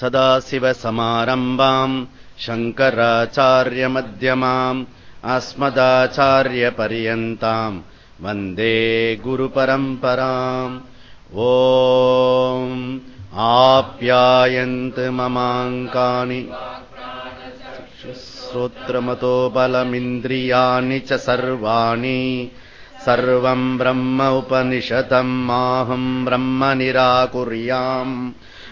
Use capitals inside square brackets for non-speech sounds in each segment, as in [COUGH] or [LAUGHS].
सदाशिवसमारम्भाम् शङ्कराचार्यमध्यमाम् अस्मदाचार्यपर्यन्ताम् वन्दे गुरुपरम्पराम् ओ आप्यायन्त ममाङ्कानि श्रोत्रमतो बलमिन्द्रियाणि च सर्वाणि सर्वम् ब्रह्म उपनिषतम् माहम् ब्रह्म निराकुर्याम्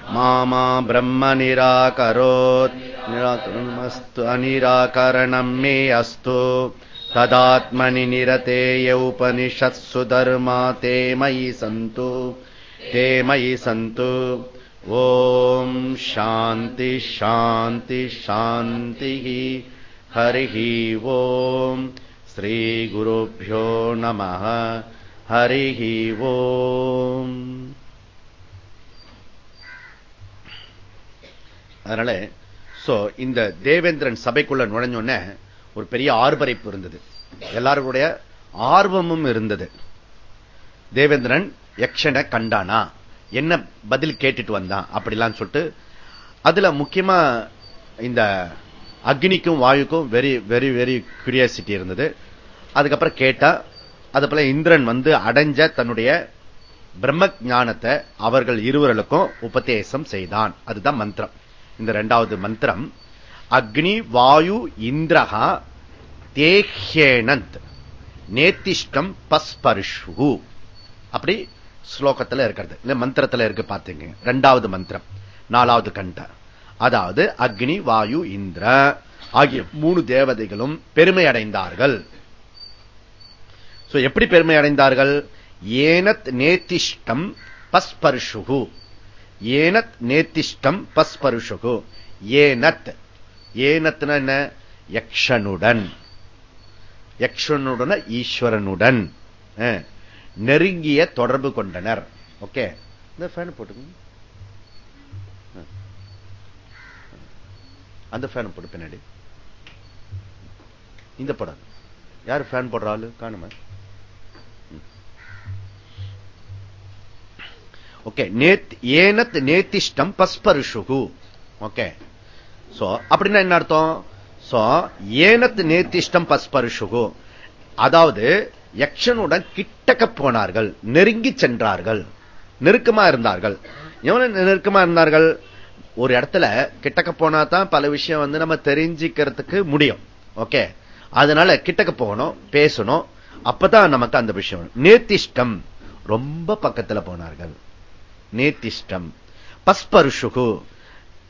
मा ब्रह्म निराकरोत् निराकरणमस्तु अनिराकरणम् मे अस्तु। तदात्मनि निरतेय उपनिषत्सु धर्मा ते मयि सन्तु। ते मयि सन्तु। ॐ शान्ति शान्ति शान्तिः। हरिः ॐ श्रीगुरुभ्यो नमः। हरिः ॐ அதனால சோ இந்த தேவேந்திரன் சபைக்குள்ள நுழைஞ்சோடனே ஒரு பெரிய ஆர்ப்பரிப்பு இருந்தது. எல்லாருடைய ஆர்வமும் இருந்தது. தேவேந்திரன் யக்ஷனை கண்டானா? என்ன பதில் கேட்டுட்டு வந்தான்? அப்படிலாம் சொல்லிட்டு அதுல முக்கியமா இந்த அக்னிக்கும் வாயுக்கும் வெரி வெரி வெரி கியூரியாசிட்டி இருந்தது. அதுக்கப்புறம் கேட்டா அது போல இந்திரன் வந்து அடைஞ்ச தன்னுடைய பிரம்ம ஞானத்தை அவர்கள் இருவர்களுக்கும் உபதேசம் செய்தான். அதுதான் மந்திரம். இந்த இரண்டாவது மந்திரம் அக்னி வாயு இந்திரகா தேஹேனந்த் நேத்திஷ்டம் பஸ்பர்ஷு. அப்படி ஸ்லோகத்தில் இருக்கிறது. இந்த மந்திரத்தில் இருக்கு பார்த்தீங்க ரெண்டாவது மந்திரம் நாலாவது கண்ட. அதாவது அக்னி வாயு இந்திர ஆகிய மூணு தேவதைகளும் பெருமை அடைந்தார்கள் எப்படி பெருமை அடைந்தார்கள் ஏனத் நேத்திஷ்டம் பஸ்பர்ஷு. ஏனத் நேத்திஷ்டம் பஸ்பருஷகு. ஏனத். ஏனத்னா என்ன? யக்ஷனுடன். யக்ஷனுடன் ஈஸ்வரனுடன். நெருங்கிய தொடர்பு கொண்டனர். ஓகே. இந்த ஃபேன் போட்டுங்க அந்த ஃபேன் போட்டு பின்னாடி. இந்த படம். யார் ஃபேன் போடுற ஆளு? காணுமா? ஓகே நேத் ஏனத் நேத்திஷ்டம் பஸ்பருஷுகு. ஓகே சோ அப்படின்னா என்ன அர்த்தம்? சோ ஏனத் நேத்திஷ்டம் பஸ்பருஷுகு. அதாவது யக்ஷனுடன் கிட்டக்க போனார்கள் நெருங்கி சென்றார்கள் நெருக்கமா இருந்தார்கள். எவ்வளவு நெருக்கமா இருந்தார்கள்? ஒரு இடத்துல கிட்டக்க போனா தான் பல விஷயம் வந்து நம்ம தெரிஞ்சுக்கிறதுக்கு முடியும். ஓகே அதனால கிட்டக்க போகணும் பேசணும். அப்பதான் நமக்கு அந்த விஷயம் நேத்திஷ்டம் ரொம்ப பக்கத்துல போனார்கள். நேத்திஷ்டம். பஸ்பருஷுகு.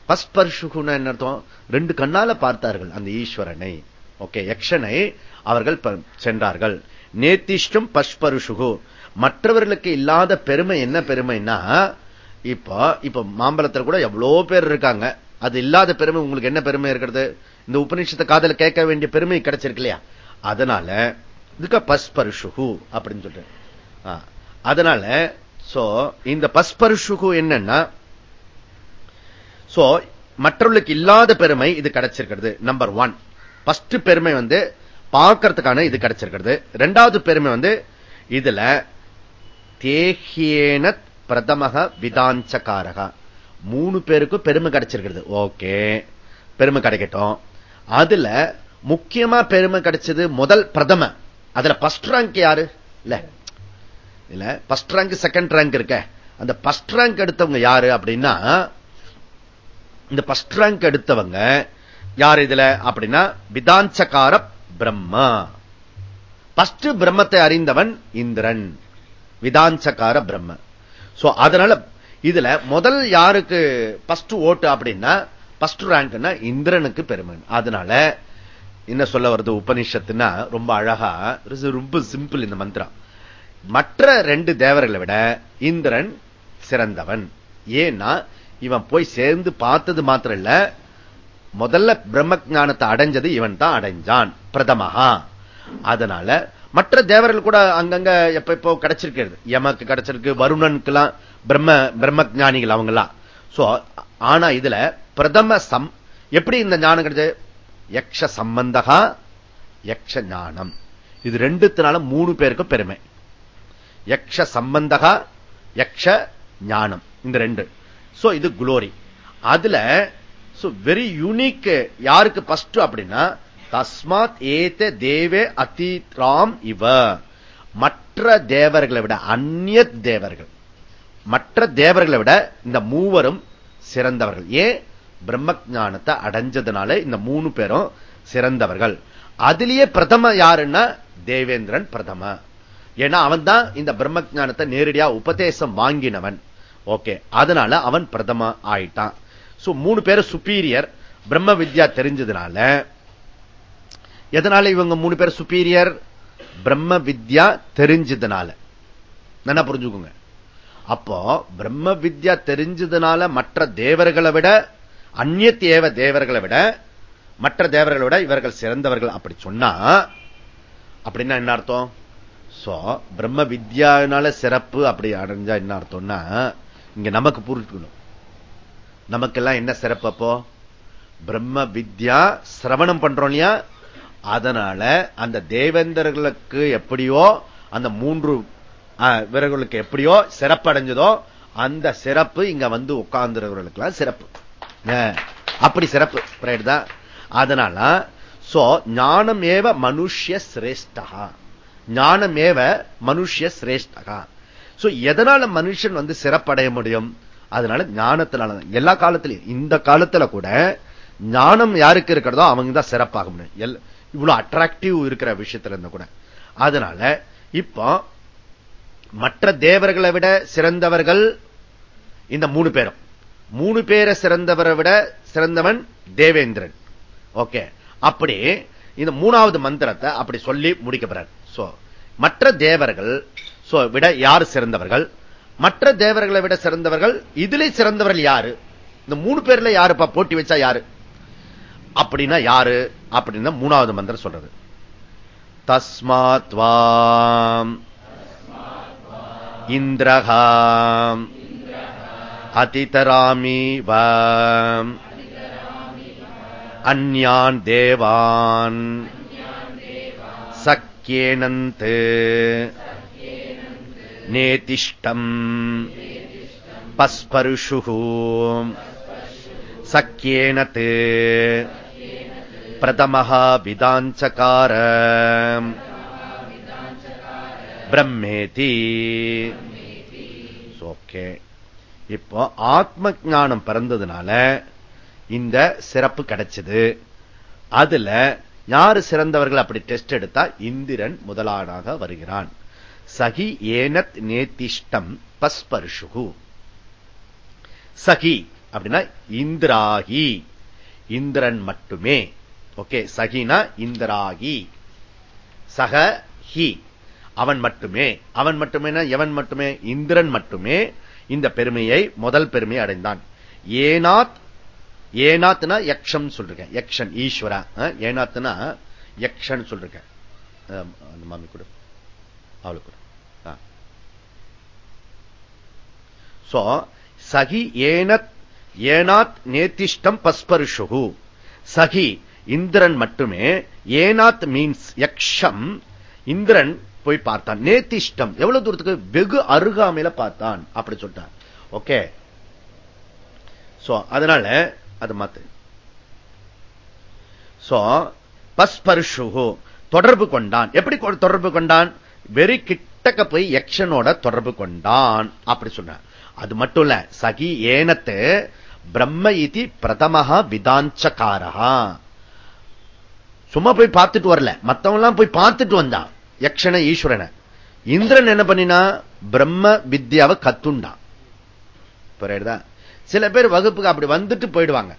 பஸ்பர்ஷுகுன்னு என்ன அர்த்தம்? ரெண்டு கண்ணால பார்த்தார்கள் அந்த ஈஸ்வரனை. ஓகே யக்ஷனை அவர்கள் சென்றார்கள். நேத்திஷ்டம் பஸ்பருஷுகு. மற்றவர்களுக்கு இல்லாத பெருமை என்ன பெருமைன்னா இப்போ இப்ப மாம்பழத்தில் கூட எவ்வளவு பேர் இருக்காங்க. அது இல்லாத பெருமை உங்களுக்கு என்ன பெருமை இருக்கிறது? இந்த உபநிஷத்தை காதல கேட்க வேண்டிய பெருமை கிடைச்சிருக்கு இல்லையா? அதனால இதுக்கு பஸ்பருஷுகு அப்படின்னு சொல்றேன். அதனால சோ இந்த பஸ்பருஷுகு என்னன்னா சோ மற்றவர்களுக்கு இல்லாத பெருமை இது கிடைச்சிருக்கிறது. நம்பர் ஒன் பஸ்ட் பெருமை வந்து பார்க்கறதுக்கான இது கிடைச்சிருக்கிறது. ரெண்டாவது பெருமை வந்து இதுல தேகியேன பிரதமக விதாஞ்சகாரக மூணு பேருக்கும் பெருமை கிடைச்சிருக்கிறது. ஓகே பெருமை கிடைக்கட்டும். அதுல முக்கியமா பெருமை கிடைச்சது முதல் பிரதம. அதுல பஸ்ட் ரேங்க் யாரு? இல்ல. இல்ல பஸ்ட் ரேங்க் செகண்ட் ரேங்க் இருக்க. அந்த பஸ்ட் ரேங்க் எடுத்தவங்க யாரு அப்படின்னா இந்த பஸ்ட் ரேங்க் எடுத்தவங்க யார் இதுல அப்படின்னா விதாஞ்சகார பிரம்மா. பஸ்ட் பிரம்மத்தை அறிந்தவன் இந்திரன். விதாஞ்சகார பிரம்ம. சோ அதனால இதுல முதல் யாருக்கு பஸ்ட் ஓட்டு அப்படின்னா பஸ்ட் ரேங்க்னா இந்திரனுக்கு பெருமை அதனால என்ன சொல்ல வருது உபனிஷத்துனா ரொம்ப அழகா ரொம்ப சிம்பிள் இந்த மந்திரம். மற்ற ரெண்டு தேவர்களை விட இந்திரன் சிறந்தவன். ஏன்னா இவன் போய் சேர்ந்து பார்த்தது மாத்திரம் இல்ல முதல்ல பிரம்ம ஜானத்தை அடைஞ்சது இவன் தான் அடைஞ்சான் பிரதமகா அதனால மற்ற தேவர்கள் கூட அங்கங்க எப்ப இப்போ கிடைச்சிருக்கிறது. எமக்கு கிடைச்சிருக்கு வருணனுக்கு எல்லாம் பிரம்ம பிரம்ம ஜானிகள் அவங்கெல்லாம். சோ ஆனா இதுல பிரதம சம் எப்படி இந்த ஞானம் கிடைச்சது? யக்ஷ சம்பந்தகா யக்ஷ ஞானம். இது ரெண்டுத்தினால மூணு பேருக்கும் பெருமை. யக்ஷ சம்பந்தகா யக்ஷ ஞானம். இந்த ரெண்டு. சோ இது குளோரி அதுல வெரி யூனிக் யாருக்கு பஸ்ட் அப்படின்னா தஸ்மாத் ஏத்த தேவே அதிராம் இவ. மற்ற தேவர்களை விட அந்நிய தேவர்கள். மற்ற தேவர்களை விட இந்த மூவரும் சிறந்தவர்கள். ஏன்? பிரம்ம ஞானத்தை அடைஞ்சதுனால இந்த மூணு பேரும் சிறந்தவர்கள். அதுலயே பிரதம யாருன்னா தேவேந்திரன் பிரதம. ஏன்னா அவன் தான் இந்த பிரம்ம ஞானத்தை நேரடியா உபதேசம் வாங்கினவன். ஓகே. அதனால அவன் பிரதம ஆயிட்டான். மூணு பேரும் சுப்பீரியர் பிரம்ம வித்யா தெரிஞ்சதுனால எதனால இவங்க மூணு பேர் சுப்பீரியர் பிரம்ம வித்யா தெரிஞ்சதுனால. என்ன புரிஞ்சுக்கோங்க. அப்போ பிரம்ம வித்யா தெரிஞ்சதுனால மற்ற தேவர்களை விட அந்நிய தேவ தேவர்களை விட மற்ற தேவர்களை விட இவர்கள் சிறந்தவர்கள். அப்படி சொன்னா அப்படின்னா என்ன அர்த்தம்? சோ பிரம்ம வித்யானால சிறப்பு அப்படி அடைஞ்சா என்ன அர்த்தம்னா இங்க நமக்கு புரிஞ்சுக்கணும். நமக்கெல்லாம் என்ன சிறப்பு அப்போ? பிரம்ம வித்யா சிரவணம் பண்றோம் இல்லையா? அதனால அந்த தேவேந்தர்களுக்கு எப்படியோ அந்த மூன்று இவர்களுக்கு எப்படியோ சிறப்படைஞ்சதோ அந்த சிறப்பு இங்க வந்து உட்கார்ந்துறவர்களுக்கு சிறப்பு. அப்படி சிறப்பு. தான் அதனால சோ ஏவ மனுஷ சிரேஷ்டா ஞானமேவ மனுஷிய சிரேஷ்டகா. சோ எதனால மனுஷன் வந்து சிறப்படைய முடியும்? அதனால ஞானத்தினால எல்லா காலத்திலையும் இந்த காலத்துல கூட ஞானம் யாருக்கு இருக்கிறதோ அவங்க தான் சிறப்பாக முடியும். இவ்வளவு அட்ராக்டிவ் இருக்கிற விஷயத்துல இருந்த கூட. அதனால இப்போ மற்ற தேவர்களை விட சிறந்தவர்கள் இந்த மூணு பேரும். மூணு பேரை சிறந்தவரை விட சிறந்தவன் தேவேந்திரன். ஓகே. அப்படி இந்த மூணாவது மந்திரத்தை அப்படி சொல்லி முடிக்கப்படுறார் மற்ற தேவர்கள் விட யார் சிறந்தவர்கள்? மற்ற தேவர்களை விட சிறந்தவர்கள் இதுல சிறந்தவர்கள் யாரு? இந்த மூணு பேர்ல யாருப்பா போட்டி வச்சா யாரு? அப்படின்னா யாரு? அப்படின்னா மூணாவது மந்திரம் சொல்றது. தஸ்மாத்வாம் இந்திரகாம் அதிதராமி அந்யான் தேவான். சக்கியேனந்த் நேதிஷ்டம் பஸ்பருஷு சக்கியேனத் பிரதமः விதாஞ்சகார பிரம்மேதி ஓகே இப்போ ஆத்ம ஜானம் பிறந்ததுனால இந்த சிறப்பு கிடைச்சது. அதுல யாரு சிறந்தவர்கள் அப்படி டெஸ்ட் எடுத்தா இந்திரன் முதலாளாக வருகிறான். சகி ஏனத் நேத்திஷ்டம் பஸ்பர்ஷுகு. சகி அப்படின்னா இந்திராகி. இந்திரன் மட்டுமே. ஓகே சகினா இந்திராகி. சக ஹி அவன் மட்டுமே. அவன் மட்டுமே எவன் மட்டுமே? இந்திரன் மட்டுமே. இந்த பெருமையை முதல் பெருமை அடைந்தான். ஏனாத் ஏனாத்னா யக்ஷம் சொல்றேன். யக்ஷன் ஈஸ்வரா. ஏனாத்னா யக்ஷன் சொல்றேன். மாமி கொடு. அவளுக்கு சோ சகி ஏனத் ஏனாத் நேத்திஷ்டம் பஸ்பருஷு சகி இந்திரன் மட்டுமே ஏனாத் மீன்ஸ் யக்ஷம் இந்திரன் போய் பார்த்தான். நேத்திஷ்டம் எவ்வளவு தூரத்துக்கு? வெகு அருகாமையில பார்த்தான். அப்படி சொல்லிட்டான். ஓகே. சோ அதனால அது மாத்து. சோ பஸ்பர்ஷு தொடர்பு கொண்டான். எப்படி தொடர்பு கொண்டான்? வெறி கிட்டக்க போய் யக்ஷனோட தொடர்பு கொண்டான். அப்படி சொன்ன அது மட்டும் இல்ல சகி ஏனத்து பிரம்ம இது பிரதமஹா விதாஞ்சகாரா சும்மா போய் பார்த்துட்டு வரல. மத்தவங்க எல்லாம் போய் பார்த்துட்டு வந்தான். யக்ஷன ஈஸ்வரனை. இந்திரன் என்ன பண்ணினா பிரம்ம வித்யாவை கத்துண்டான். புரியுதா சில பேர் வகுப்புக்கு அப்படி வந்துட்டு போயிடுவாங்க.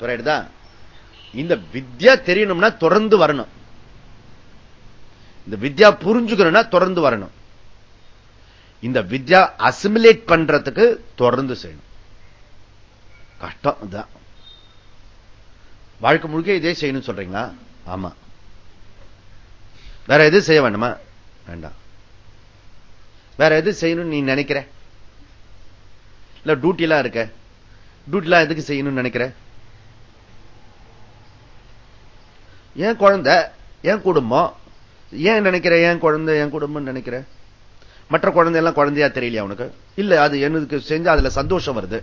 புரியுதா? இந்த வித்யா தெரியணும்னா தொடர்ந்து வரணும். இந்த வித்யா புரிஞ்சுக்கணும்னா தொடர்ந்து வரணும். இந்த வித்யா அசிமுலேட் பண்றதுக்கு தொடர்ந்து செய்யணும். கஷ்டம் தான் வாழ்க்கை முழுக்க இதே செய்யணும் சொல்றீங்களா? ஆமா. வேற எது செய்ய வேண்டுமா? வேண்டாம். வேற எது செய்யணும்னு நீ நினைக்கிற? இல்ல டியூட்டிலாம் இருக்க. டியூட்டிலாம் எதுக்கு செய்யணும்னு நினைக்கிற? ஏன் குழந்தை? ஏன் குடும்பம்? ஏன் நினைக்கிற? ஏன் குழந்தை? என் குடும்பம் நினைக்கிற? மற்ற குழந்தை எல்லாம் குழந்தையா தெரியலையா உனக்கு? இல்ல அது எனக்கு செஞ்சு அதுல சந்தோஷம் வருது.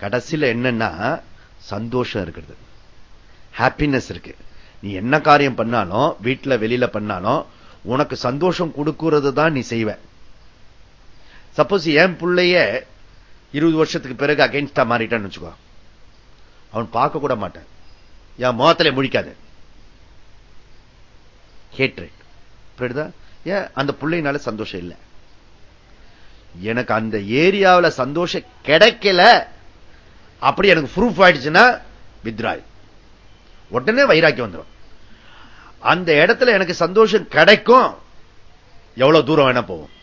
கடைசியில என்னன்னா சந்தோஷம் இருக்கிறது. ஹாப்பினஸ் இருக்கு. நீ என்ன காரியம் பண்ணாலும் வீட்டுல வெளியில பண்ணாலும் உனக்கு சந்தோஷம் கொடுக்கிறது தான் நீ செய்வேன் சப்போஸ் என் பிள்ளைய இருபது வருஷத்துக்கு பிறகு அகைன்ஸ்டா மாறிட்டான்னு வச்சுக்கோ. அவன் பார்க்க கூட மாட்டான். என் முகத்திலே முழிக்காது. ஹேட்ரேட் புரியுதா? ஏன்? அந்த பிள்ளைனால சந்தோஷம் இல்லை. எனக்கு அந்த ஏரியாவில் சந்தோஷம் கிடைக்கல. அப்படி எனக்கு ப்ரூஃப் ஆயிடுச்சுன்னா வித்ராய் உடனே வைராக்கியம் வந்துடும் அந்த இடத்துல எனக்கு சந்தோஷம் கிடைக்கும். எவ்வளவு தூரம் வேணா போகும்.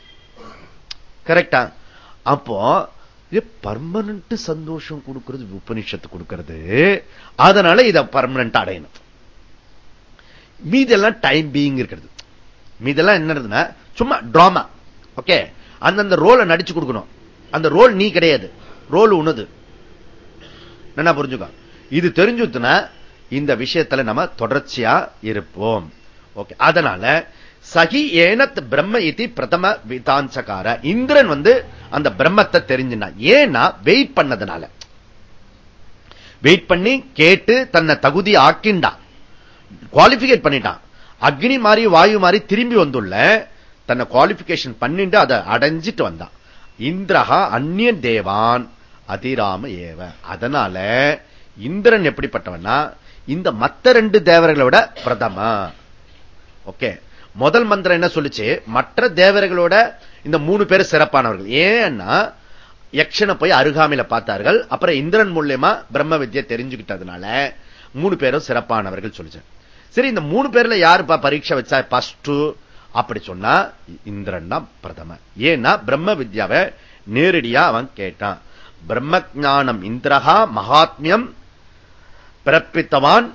கரெக்டா? அப்போ இது பர்மனன்ட் சந்தோஷம் கொடுக்கிறது உபனிஷத்து கொடுக்கிறது. அதனால இதை பர்மனன்ட் அடையணும். மீதெல்லாம் டைம் பீயிங் இருக்கிறது. மீதெல்லாம் என்னதுன்னா சும்மா டிராமா ஓகே அந்தந்த ரோலை நடிச்சு கொடுக்கணும். அந்த ரோல் நீ கிடையாது. ரோல் உனது. என்ன புரிஞ்சுக்கோ? இது தெரிஞ்சுத்துனா இந்த விஷயத்துல நம்ம தொடர்ச்சியா இருப்போம். ஓகே அதனால சகி ஏனத் பிரம்ம இது பிரதம விதான்சகார. இந்திரன் வந்து அந்த பிரம்மத்தை தெரிஞ்சுனா. ஏன்னா வெயிட் பண்ணதுனால. வெயிட் பண்ணி கேட்டு தன்னை தகுதி ஆக்கிண்டான் குவாலிபிகேட் பண்ணிட்டான். அக்னி மாறி வாயு மாறி திரும்பி வந்துள்ள தன்னை குவாலிபிகேஷன் பண்ணிட்டு அதை அடைஞ்சிட்டு வந்தான். இந்திரஹா அந்நியன் தேவான் அதிராம ஏவ. அதனால இந்திரன் எப்படிப்பட்டவன்னா இந்த மத்த ரெண்டு தேவர்களை விட பிரதம. ஓகே முதல் மந்திரம் என்ன சொல்லுச்சு? மற்ற தேவர்களோட இந்த மூணு பேர் சிறப்பானவர்கள். ஏன்னா யக்ஷனை போய் அருகாமையில பார்த்தார்கள். அப்புறம் இந்திரன் மூலியமா பிரம்ம வித்யை தெரிஞ்சுக்கிட்டதுனால மூணு பேரும் சிறப்பானவர்கள் சொல்லிச்சு. சரி இந்த மூணு பேர்ல யாரு பரீட்சை வச்சா பஸ்ட் அப்படி சொன்னா இந்திரன் தான் பிரதம. ஏன்னா பிரம்ம வித்யாவை நேரடியா அவன் கேட்டான். பிரம்ம ஜானம் இந்திரகா மகாத்மியம் பிறப்பித்தவான்.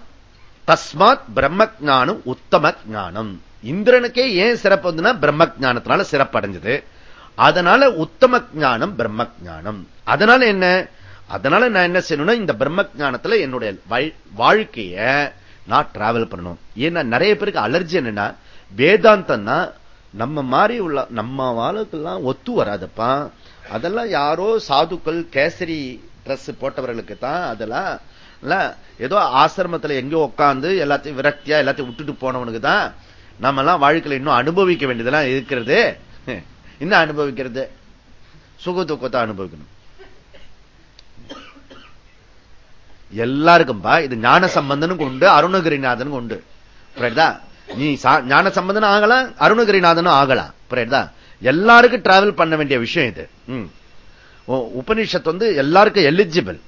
தஸ்மாத் பிரம்ம ஜானம் உத்தம ஜானம் இந்திரனுக்கே ஏன் சிறப்பு வந்துன்னா பிரம்ம ஜானத்தினால சிறப்பு அடைஞ்சது அதனால உத்தம ஜானம் பிரம்ம ஜானம் அதனால என்ன? அதனால நான் என்ன செய்யணும்னா இந்த பிரம்ம ஜானத்துல என்னுடைய வாழ்க்கைய நான் டிராவல் பண்ணணும். ஏன்னா நிறைய பேருக்கு அலர்ஜி என்னன்னா வேதாந்தம்னா நம்ம மாதிரி உள்ள நம்ம வாழ்க்கெல்லாம் ஒத்து வராதப்பா. அதெல்லாம் யாரோ சாதுக்கள் கேசரி ட்ரெஸ் போட்டவர்களுக்கு தான் அதெல்லாம் ஏதோ ஆசிரமத்தில் எங்கேயோ உட்காந்து எல்லாத்தையும் விரக்தியா எல்லாத்தையும் விட்டுட்டு போனவனுக்கு தான் நம்ம எல்லாம் வாழ்க்கையில் இன்னும் அனுபவிக்க வேண்டியதெல்லாம் இருக்கிறது. இன்னும் அனுபவிக்கிறது? சுக துக்கத்தை அனுபவிக்கணும். எல்லாருக்கும்பா இது ஞான சம்பந்தனும் உண்டு அருணகிரிநாதனும் உண்டு. புரியுதா? நீ ஞான சம்பந்தனும் ஆகலாம் அருணகிரிநாதனும் ஆகலாம். புரியுதா? எல்லாருக்கும் டிராவல் பண்ண வேண்டிய விஷயம் இது. உபனிஷத் வந்து எல்லாருக்கும் எலிஜிபிள்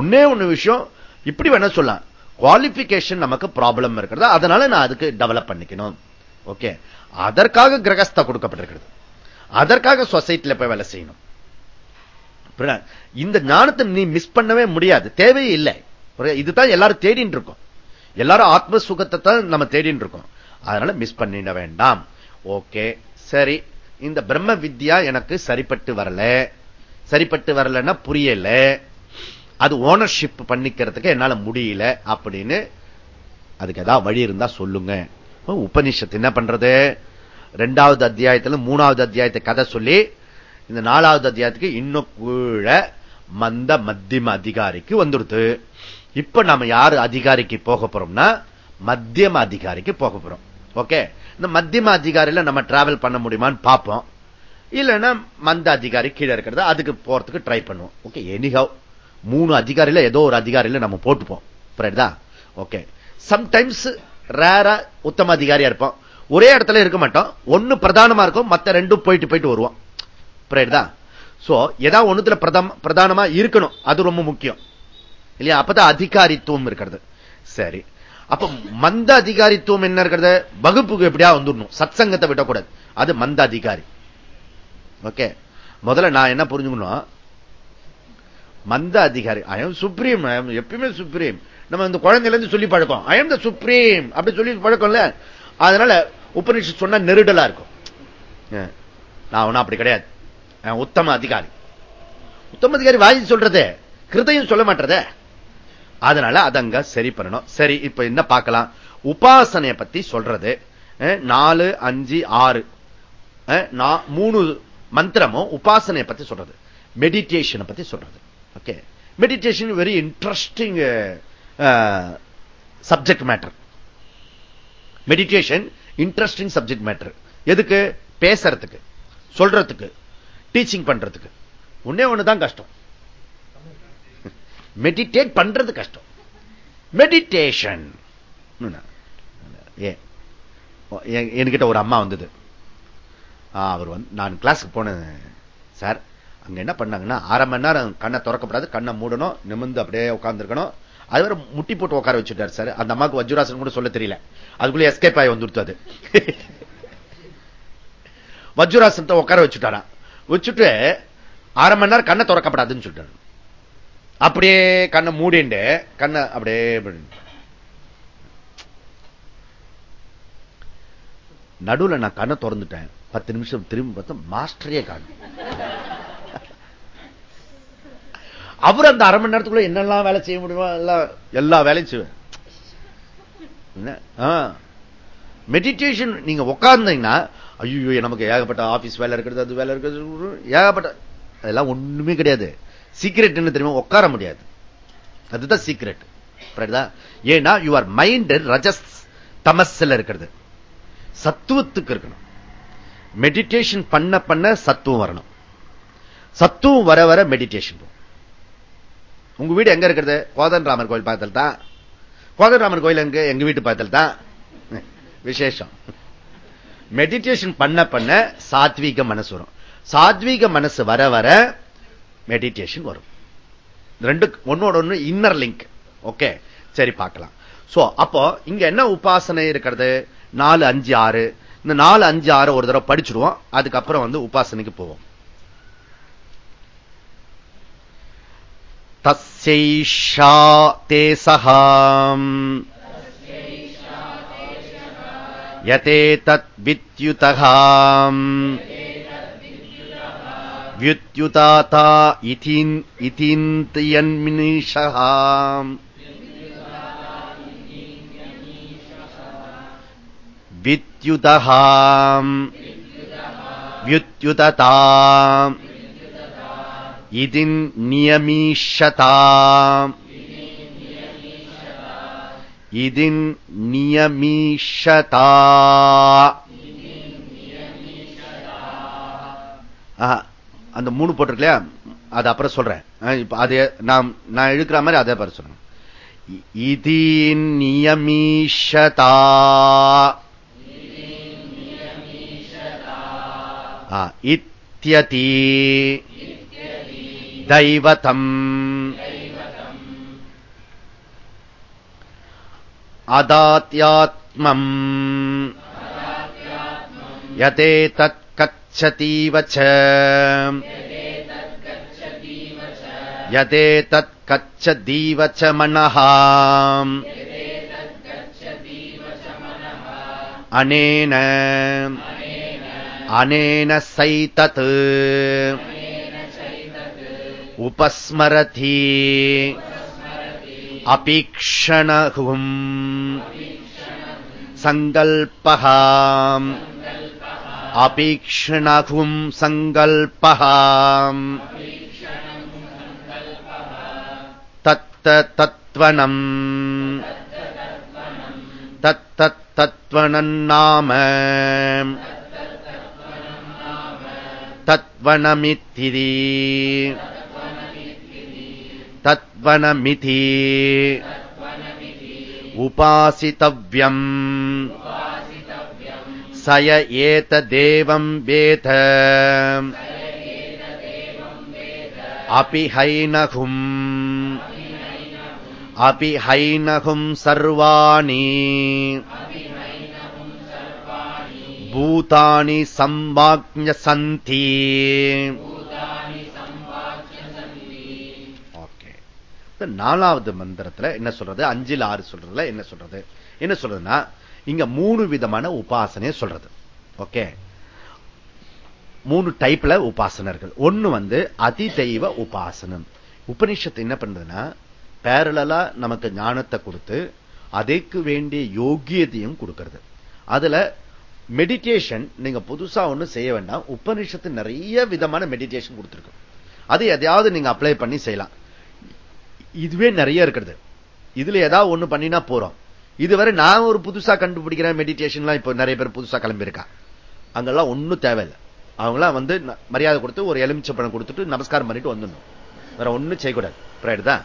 ஒன்னே ஒண்ணு விஷயம் இப்படி வேணா சொல்லலாம். குவாலிபிகேஷன் நமக்கு ப்ராப்ளம் இருக்கிறது? அதனால நான் அதுக்கு டெவலப் பண்ணிக்கணும். ஓகே அதற்காக கிரகஸ்தா கொடுக்கப்பட்டிருக்கிறது. அதற்காக சொசைட்டில போய் வேலை செய்யணும். இந்த ஞானத்தை நீ மிஸ் பண்ணவே முடியாது. தேவையே இல்லை. இதுதான் எல்லாரும் தேடிட்டு இருக்கோம். எல்லாரும் ஆத்ம சுகத்தை தான் நம்ம தேடிட்டு இருக்கோம். அதனால மிஸ் பண்ணிட வேண்டாம். ஓகே சரி. இந்த பிரம்ம வித்யா எனக்கு சரிப்பட்டு வரல. சரிப்பட்டு வரலன்னா புரியல. அது ஓனர்ஷிப் பண்ணிக்கிறதுக்கு என்னால முடியல அப்படின்னு அதுக்கு ஏதாவது வழி இருந்தா சொல்லுங்க. உபனிஷத்து என்ன பண்றது? ரெண்டாவது அத்தியாயத்துல மூணாவது அத்தியாயத்தை கதை சொல்லி இந்த நாலாவது அத்தியாயத்துக்கு இன்னும் கீழே மந்த மத்தியம அதிகாரிக்கு வந்துடுது. இப்ப நம்ம யாரு அதிகாரிக்கு போக போறோம்னா மத்தியம அதிகாரிக்கு போக போறோம். ஓகே? இந்த மத்தியம அதிகாரியில நம்ம டிராவல் பண்ண முடியுமான்னு பார்ப்போம். இல்லைன்னா மந்த அதிகாரி கீழே இருக்கிறது அதுக்கு போறதுக்கு ட்ரை பண்ணுவோம். ஓகே எனிஹவ் மூணு அதிகாரியில ஏதோ ஒரு அதிகாரியில நம்ம போட்டுப்போம். ஓகே சம்டைம்ஸ் ரேரா உத்தம அதிகாரியா இருப்போம். ஒரே இடத்துல இருக்க மாட்டோம். ஒன்னு பிரதானமா இருக்கும் மத்த ரெண்டும் போயிட்டு போயிட்டு வருவோம். புரியுதா? சோ ஏதாவது ஒண்ணுத்துல பிரதானமா இருக்கணும். அது ரொம்ப முக்கியம். இல்லையா? அப்பதான் அதிகாரித்துவம் இருக்கிறது. சரி. அப்ப மந்த அதிகாரித்துவம் என்ன இருக்கிறது? வகுப்புக்கு எப்படியா வந்துடணும்? சத் சங்கத்தை விடக்கூடாது. அது மந்த அதிகாரி. ஓகே முதல்ல நான் என்ன புரிஞ்சுக்கணும்? மந்த அதிகாரி. ஐஎம் சுப்ரீம் சுப்ரீம் எப்பயுமே சுப்ரீம் நம்ம இந்த குழந்தையில இருந்து சொல்லி பழக்கம். ஐஎம் த சுப்ரீம் அப்படி சொல்லி பழக்கம்ல? அதனால உபநிஷம் சொன்னா நெருடலா இருக்கும். நான் ஒன்னும் அப்படி கிடையாது. உத்தம அதிகாரி. உத்தம அதிகாரி வாய் சொல்றது. கிருதையும் சொல்ல மாட்டத அதனால அதங்க சரி பண்ணணும். சரி இப்ப என்ன பார்க்கலாம்? உபாசனையை பத்தி சொல்றது. நாலு அஞ்சு ஆறு. மூணு மந்திரமும் உபாசனையை பத்தி சொல்றது. மெடிடேஷனை பத்தி சொல்றது. Okay meditation very interesting subject matter meditation interesting subject matter எதுக்கு? பேசுறதுக்கு சொல்றதுக்கு டீச்சிங் பண்றதுக்கு. ஒன்னே ஒண்ணுதான் கஷ்டம். [LAUGHS] மெடிடேட் பண்றது கஷ்டம். மெடிடேஷன் என்கிட்ட ஒரு அம்மா வந்தது. அவர் வந்து நான் கிளாஸுக்கு போனேன் சார் அங்க என்ன பண்ணாங்கன்னா அரை மணி நேரம் கண்ணை திறக்கப்படாது கண்ணை மூடணும் நிமிந்து அப்படியே உட்காந்துருக்கணும் அது முட்டி போட்டு உட்கார வச்சுட்டாரு சார். அந்த அம்மாவுக்கு வஜ்ராசன் கூட சொல்ல தெரியல. அதுக்குள்ள எஸ்கேப் ஆகி வந்துடுத்து அது. [LAUGHS] வஜ்ராசனத்தை உட்கார வச்சுட்டாரா வச்சுட்டு அரை மணி நேரம் கண்ணை திறக்கப்படாதுன்னு சொல்லிட்டாரு. அப்படியே கண்ணை மூடிண்டு கண்ணை அப்படியே நடுவில் நான் கண்ணை திறந்துட்டேன். பத்து நிமிஷம் திரும்பி பார்த்தா மாஸ்டரே காணும். அவர் அந்த அரை மணி நேரத்துக்குள்ள என்னெல்லாம் வேலை செய்ய முடியுமோ எல்லாம் எல்லா வேலையும் செய்வேன் மெடிடேஷன் நீங்க உட்கார்ந்தீங்கன்னா ஐயோ நமக்கு ஏகப்பட்ட ஆபீஸ் வேலை இருக்கிறது அது வேலை இருக்கிறது ஏகப்பட்ட அதெல்லாம் ஒண்ணுமே கிடையாது. சீக்கிரட் என்ன தெரியுமா? உட்கார முடியாது. அதுதான் சீக்கிரட் ஏன்னா யுவர் மைண்ட் ரஜஸ் தமஸ்ல இருக்கிறது. சத்துவத்துக்கு இருக்கணும். மெடிடேஷன் பண்ண பண்ண சத்துவம் வரணும். சத்துவம் வர வர மெடிடேஷன் போகும் உங்க வீடு எங்க இருக்கிறது? கோதன் ராமர் கோயில் பார்த்தல் தான். கோதன் ராமர் கோயில் எங்க? எங்க வீட்டு பார்த்தல் தான். விசேஷம். மெடிடேஷன் பண்ண பண்ண சாத்வீக மனசு வரும். சாத்வீக மனசு வர வர மெடிடேஷன் வரும். ரெண்டு ஒன்னோட ஒண்ணு இன்னர் லிங்க் ஓகே சரி பார்க்கலாம். சோ அப்போ இங்க என்ன உபாசனை இருக்கிறது? நாலு அஞ்சு ஆறு. இந்த நாலு அஞ்சு ஆறு ஒரு தடவை படிச்சுடுவோம் அதுக்கப்புறம் வந்து உபாசனைக்கு போவோம். तस्यैषा ते सहा यतेतद्विद्युतः व्युत्युताता इतीन्त्यन्मिषः विद्युतः व्युत्युतता இதின் நியமீஷதா. இதின் நியமீஷதா. அந்த மூணு போட்டிருக்கலையா அது அப்புறம் சொல்றேன். அது நான் நான் எழுக்கிற மாதிரி அதே பாரு சொல்றேன். இதீன் நியமீஷதா. இத்தியதி. दैवतम् अदात्यात्मम् यतेतत्कच्छतीव च यतेतत्कच्छदीव च मनः अनेन अनेन सैतत् उपस्मरति अपीक्षणहुम् सङ्कल्पः अपीक्षणहुम् सङ्कल्पः तत्तत्त्वनम् तत्तत्तत्त्वनन्नाम तत्त्वनमित्तिरी तद्वनमिति उपासितव्यम् स य एतदेवम् वेद अपि हैनहुम् अपि हैनहुम् सर्वाणि भूतानि सम्वाज्ञ सन्ति நாலாவது மந்திரத்துல என்ன சொல்றது? அஞ்சில் ஆறு சொல்றதுல என்ன சொல்றது? என்ன சொல்றதுன்னா இங்க மூணு விதமான உபாசனையை சொல்றது. ஓகே? மூணு டைப்ல உபாசனர்கள். ஒண்ணு வந்து அதிதெய்வ உபாசனம். உபனிஷத்து என்ன பண்றதுன்னா பேரலா நமக்கு ஞானத்தை கொடுத்து அதைக்கு வேண்டிய யோகியதையும் கொடுக்கிறது. அதுல மெடிடேஷன் நீங்க புதுசா ஒண்ணு செய்ய வேண்டாம். உபனிஷத்து நிறைய விதமான மெடிடேஷன் கொடுத்துருக்கு. அது எதையாவது நீங்க அப்ளை பண்ணி செய்யலாம். இதுவே நிறைய இருக்கிறது. இதுல ஏதாவது ஒண்ணு பண்ணினா போறோம். இதுவரை நான் ஒரு புதுசா கண்டுபிடிக்கிறேன் மெடிடேஷன்லாம் இப்ப நிறைய பேர் புதுசா கிளம்பியிருக்கா. அங்கெல்லாம் ஒன்னும் தேவையில்லை. அவங்களாம் வந்து மரியாதை கொடுத்து ஒரு எலுமிச்சப்பழம் கொடுத்துட்டு நமஸ்காரம் பண்ணிட்டு வந்துடணும். வேற ஒண்ணும் செய்யக்கூடாது. தான்?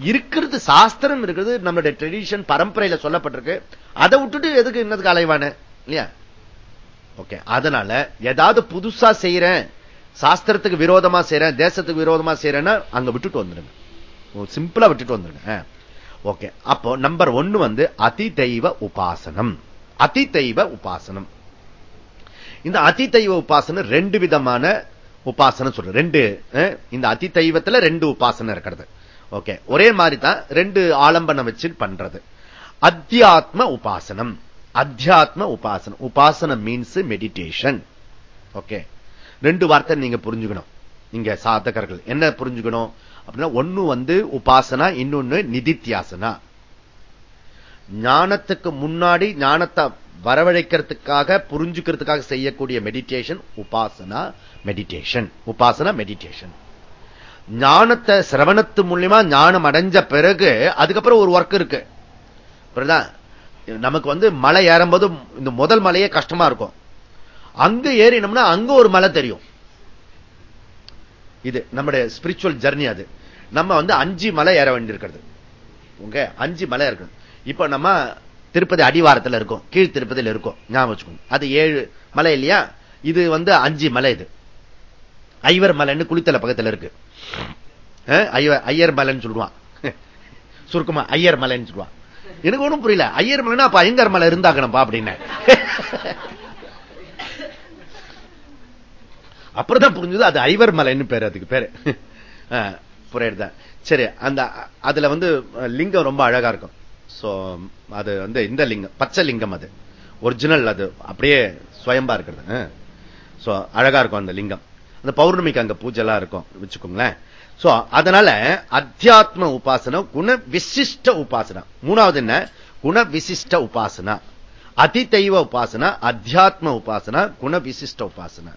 இருக்கிறது சாஸ்திரம் இருக்கிறது நம்மளுடைய ட்ரெடிஷன் பரம்பரையில சொல்லப்பட்டிருக்கு. அதை விட்டுட்டு எதுக்கு என்னதுக்கு அலைவான? இல்லையா? ஓகே அதனால ஏதாவது புதுசா செய்யறேன் சாஸ்திரத்துக்கு விரோதமா செய்யறேன் தேசத்துக்கு விரோதமா செய்யறேன்னா அங்க விட்டுட்டு வந்துருங்க சிம்பிளா விட்டுட்டு வந்துருங்க ஓகே அப்போ நம்பர் ஒன்னு வந்து அதி தெய்வ உபாசனம். அதி தெய்வ உபாசனம். இந்த அதி தெய்வ உபாசனம் ரெண்டு விதமான உபாசனம் சொல்ற ரெண்டு இந்த அதி தெய்வத்துல ரெண்டு உபாசனம் இருக்கிறது. ஓகே ஒரே மாதிரி தான் ரெண்டு ஆலம்பனம் வச்சு பண்றது. அத்தியாத்ம உபாசனம். அத்தியாத்ம உபாசனம். உபாசனம் மீன்ஸ் மெடிடேஷன் ஓகே ரெண்டு வார்த்தை நீங்க புரிஞ்சுக்கணும். இங்க சாதகர்கள். என்ன புரிஞ்சுக்கணும்? அப்படின்னா ஒண்ணு வந்து உபாசனா இன்னொன்னு நிதித்தியாசனா. ஞானத்துக்கு முன்னாடி ஞானத்தை வரவழைக்கிறதுக்காக புரிஞ்சுக்கிறதுக்காக செய்யக்கூடிய மெடிடேஷன் உபாசனா மெடிடேஷன் உபாசனா மெடிடேஷன் ஞானத்தை சிரவணத்து மூலியமா ஞானம் அடைஞ்ச பிறகு அதுக்கப்புறம் ஒரு ஒர்க் இருக்கு. நமக்கு வந்து மலை ஏறும்போது இந்த முதல் மலையே கஷ்டமா இருக்கும். அங்க ஏறினோம்னா அங்க ஒரு மலை தெரியும். இது நம்முடைய ஸ்பிரிச்சுவல் ஜர்னி அது. நம்ம வந்து அஞ்சு மலை ஏற வேண்டியிருக்கிறது. உங்க அஞ்சு மலை இருக்கணும் இப்ப நம்ம திருப்பதி அடிவாரத்தில் இருக்கும். கீழ் திருப்பதியில் இருக்கும். ஞாபகம் வச்சுக்கோங்க. அது ஏழு மலை இல்லையா? இது வந்து அஞ்சு மலை இது. ஐவர் மலைன்னு குளித்தல பக்கத்தில் இருக்கு. ஐயர் மலைன்னு சொல்லுவான். [LAUGHS] சுருக்கமா ஐயர் மலைன்னு சொல்லுவான். எனக்கு ஒன்றும் புரியல. ஐயர் மலைன்னா அப்ப ஐயங்கர் மலை இருந்தாக்கணும்பா அப்படின்னு. [LAUGHS] அப்புறம் தான் புரிஞ்சது அது ஐவர் மலைன்னு பேரு அதுக்கு பேரு. புரியுதா சரி அந்த அதுல வந்து லிங்கம் ரொம்ப அழகா இருக்கும். சோ அது வந்து இந்த லிங்கம் பச்சை லிங்கம் அது. ஒரிஜினல் அது அப்படியே சுயம்பா இருக்கிறது. சோ அழகா இருக்கும் அந்த லிங்கம். அந்த பௌர்ணமிக்கு அங்க பூஜை எல்லாம் இருக்கும் வச்சுக்கோங்களேன். சோ அதனால அத்தியாத்ம உபாசனம் குண விசிஷ்ட உபாசனா. மூணாவது என்ன? குண விசிஷ்ட உபாசனா. அதி தெய்வ உபாசனா அத்தியாத்ம உபாசனா குண விசிஷ்ட உபாசனா.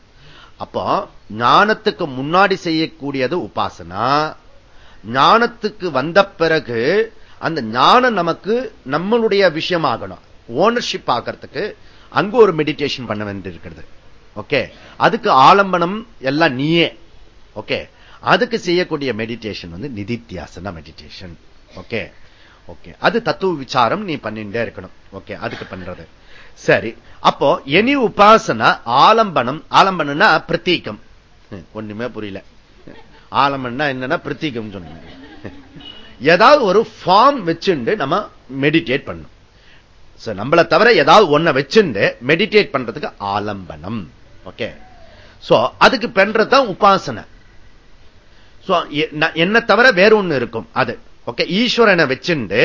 அப்போ ஞானத்துக்கு முன்னாடி செய்யக்கூடியது உபாசனா. ஞானத்துக்கு வந்த பிறகு அந்த ஞானம் நமக்கு நம்மளுடைய விஷயமாகணும். ஓனர்ஷிப் ஆகிறதுக்கு அங்கு ஒரு மெடிடேஷன் பண்ண வேண்டியிருக்கிறது. ஓகே அதுக்கு ஆலம்பனம் எல்லாம் நீயே. ஓகே அதுக்கு செய்யக்கூடிய மெடிடேஷன் வந்து நிதித்தியாசன மெடிடேஷன் ஓகே ஓகே அது தத்துவ விசாரம் நீ பண்ணிட்டே இருக்கணும். ஓகே அதுக்கு பண்றது. சரி. அப்போ எனி உபாசனா ஆலம்பனம் ஆலம்பனா பிரத்தீகம். ஒண்ணுமே புரியல. ஆலம்பனா என்னன்னா பிரத்தீகம் சொன்ன ஏதாவது ஒரு ஃபார்ம் வச்சுண்டு நம்ம மெடிடேட் பண்ணும் நம்மளை தவிர ஏதாவது ஒன்ன வச்சுண்டு மெடிடேட் பண்றதுக்கு ஆலம்பனம். ஓகே சோ அதுக்கு பண்றதுதான் உபாசனை. என்ன தவிர வேற ஒண்ணு இருக்கும். அது. ஓகே ஈஸ்வரனை வச்சுண்டு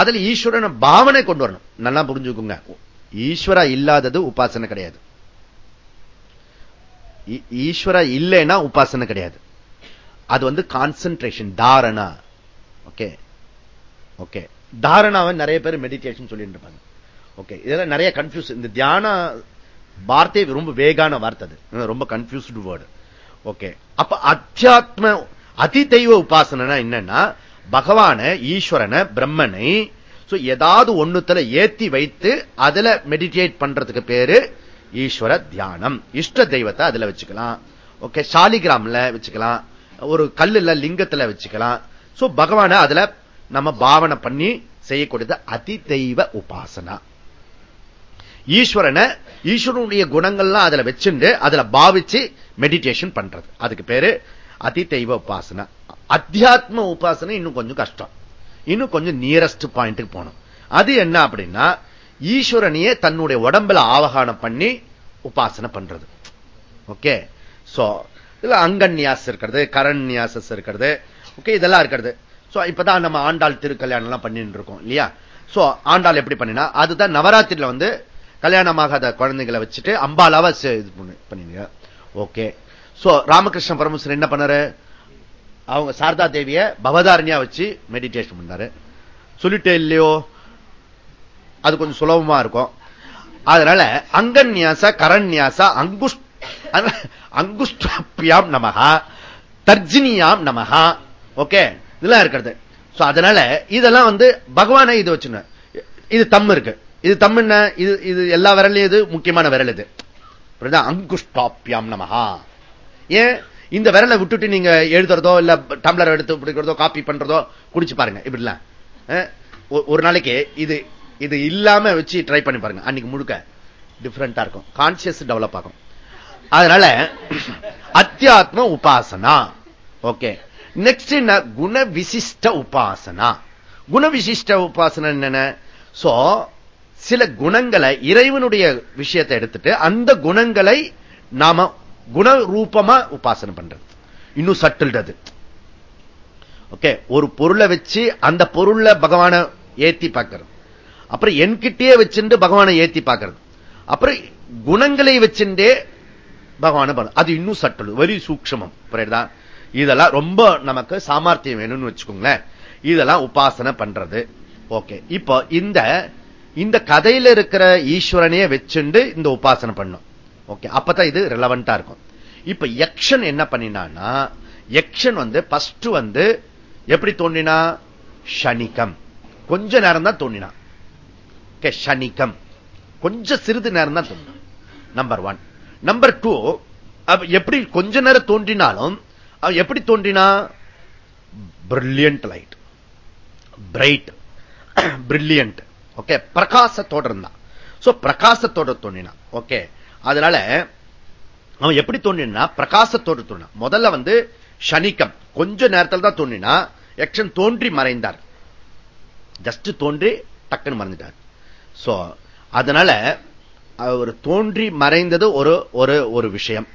அதுல ஈஸ்வரனை பாவனை கொண்டு வரணும். நல்லா புரிஞ்சுக்கோங்க. ஈஸ்வரா இல்லாதது உபாசனை கிடையாது. ஈஸ்வரா இல்லைன்னா உபாசனை கிடையாது. அது வந்து கான்சென்ட்ரேஷன் தாரணா. ஓகே? ஓகே. தாரணாவை நிறைய பேர் மெடிடேஷன் சொல்லிட்டு இருப்பாங்க ஓகே. இதெல்லாம் நிறைய கன்ஃபியூஸ் இந்த தியான வார்த்தை ரொம்ப வேகான வார்த்தை அது. ரொம்ப கன்ஃபியூஸ்டு வேர்டு ஓகே. அப்ப அத்தியாத்ம அதி தெய்வ உபாசனா என்னன்னா பகவான ஈஸ்வரனை பிரம்மனை ஏதாவது ஒண்ணுத்துல ஏத்தி வைத்து அதுல மெடிடேட் பண்றதுக்கு பேரு ஈஸ்வர தியானம். இஷ்ட தெய்வத்தை அதுல வச்சுக்கலாம். ஓகே சாலிகிராம்ல வச்சுக்கலாம். ஒரு கல்லுல லிங்கத்துல வச்சுக்கலாம். சோ பகவான அதுல நம்ம பாவனை பண்ணி செய்யக்கூடியது அதி தெய்வ உபாசனா. ஈஸ்வரனை ஈஸ்வரனுடைய குணங்கள்லாம் அதுல வச்சுண்டு அதுல பாவிச்சு மெடிடேஷன் பண்றது. அதுக்கு பேரு அதி தெய்வ உபாசனா. அத்தியாத்ம உபாசனை இன்னும் கொஞ்சம் கஷ்டம். இன்னும் கொஞ்சம் நியரஸ்ட் பாயிண்ட்டுக்கு போகணும். அது என்ன அப்படின்னா ஈஸ்வரனையே தன்னுடைய உடம்புல ஆவகானம் பண்ணி உபாசனை பண்றது. ஓகே சோ இதுல அங்கன்யாசம் இருக்கிறது கரண்யாசஸ் இருக்கிறது ஓகே இதெல்லாம் இருக்கிறது. சோ இப்பதான் நம்ம ஆண்டாள் திருக்கல்யாணம் எல்லாம் பண்ணிட்டு இருக்கோம் இல்லையா? சோ ஆண்டாள் எப்படி பண்ணினா அதுதான் நவராத்திரியில வந்து கல்யாணமாகாத குழந்தைங்களை வச்சுட்டு அம்பாலாவ இது பண்ணிங்க ஓகே சோ ராமகிருஷ்ண பரமேஸ்வரன் என்ன பண்ணாரு? அவங்க சாரதா தேவிய பவதாரணியா வச்சு மெடிடேஷன் பண்ணாரு சொல்லிட்டே இல்லையோ? அது கொஞ்சம் சுலபமா இருக்கும். அதனால அங்கன்யாச கரண்யாச அங்குஷ் அங்குஷ்டாப்பியாம் நமகா தர்ஜினியாம் நமகா ஓகே? இதெல்லாம் இருக்கிறது. அதனால இதெல்லாம் வந்து பகவானை இது வச்சுன இது தம் இருக்கு. இது தம் என்ன? இது இது எல்லா விரலையும் இது முக்கியமான விரல் இது. அங்குஷ்டாப்பியாம் நமகா ஏன்? இந்த விரலை விட்டுட்டு நீங்க எழுதுறதோ இல்ல டம்ளர் எடுத்து பிடிக்கிறதோ காப்பி பண்றதோ குடிச்சு பாருங்க இப்படிலாம். ஒரு நாளைக்கு இது இது இல்லாம வச்சு ட்ரை பண்ணி பாருங்க. அன்னைக்கு முழுக்க டிஃபரெண்டா இருக்கும். கான்சியஸ் டெவலப் ஆகும். அதனால அத்தியாத்ம உபாசனா. ஓகே நெக்ஸ்ட் என்ன? குண விசிஷ்ட உபாசனா. குண விசிஷ்ட உபாசனா என்னென்ன? சோ சில குணங்களை இறைவனுடைய விஷயத்தை எடுத்துட்டு அந்த குணங்களை நாம குண ரூபமா உபாசனை பண்றது. இன்னும் சட்டில்றது. ஓகே ஒரு பொருளை வச்சு அந்த பொருள்ல பகவான ஏத்தி பார்க்கறது அப்புறம் என்கிட்டயே வச்சுட்டு பகவானை ஏத்தி பார்க்கறது அப்புறம் குணங்களை வச்சுட்டே பகவான அது இன்னும் சட்டல் வெரி சூக்ஷமம். புரியுதா? இதெல்லாம் ரொம்ப நமக்கு சாமர்த்தியம் வேணும்னு வச்சுக்கோங்களேன். இதெல்லாம் உபாசனை பண்றது. ஓகே இப்போ இந்த இந்த கதையில இருக்கிற ஈஸ்வரனையே வச்சுண்டு இந்த உபாசனை பண்ணும். ஓகே அப்பதான் இது ரெலவெண்டா இருக்கும். இப்ப யக்ஷன் என்ன பண்ணினான்னா யக்ஷன் வந்து பஸ்ட் வந்து எப்படி தோன்றினா? ஷனிகம் கொஞ்ச நேரம் தான் தோன்றினான் ஷனிகம் கொஞ்சம் சிறிது நேரம் தான் தோன்றினான் நம்பர் ஒன் நம்பர் டூ எப்படி கொஞ்ச நேரம் தோன்றினாலும் எப்படி தோன்றினா? Brilliant light bright brilliant okay பிரகாசத்தோட இருந்தான். பிரகாசத்தோட தோன்றினான். ஓகே அதனால அவன் எப்படி தோன்றினா பிரகாசத்தோடு தோன்றினான் முதல்ல வந்து சனிக்கம். கொஞ்ச நேரத்தில் தான் தோன்றினா எக்ஷன் தோன்றி மறைந்தார். ஜஸ்ட் தோன்றி டக்குன்னு மறைஞ்சிட்டார். சோ அதனால அவர் தோன்றி மறைந்தது ஒரு ஒரு ஒரு விஷயம்.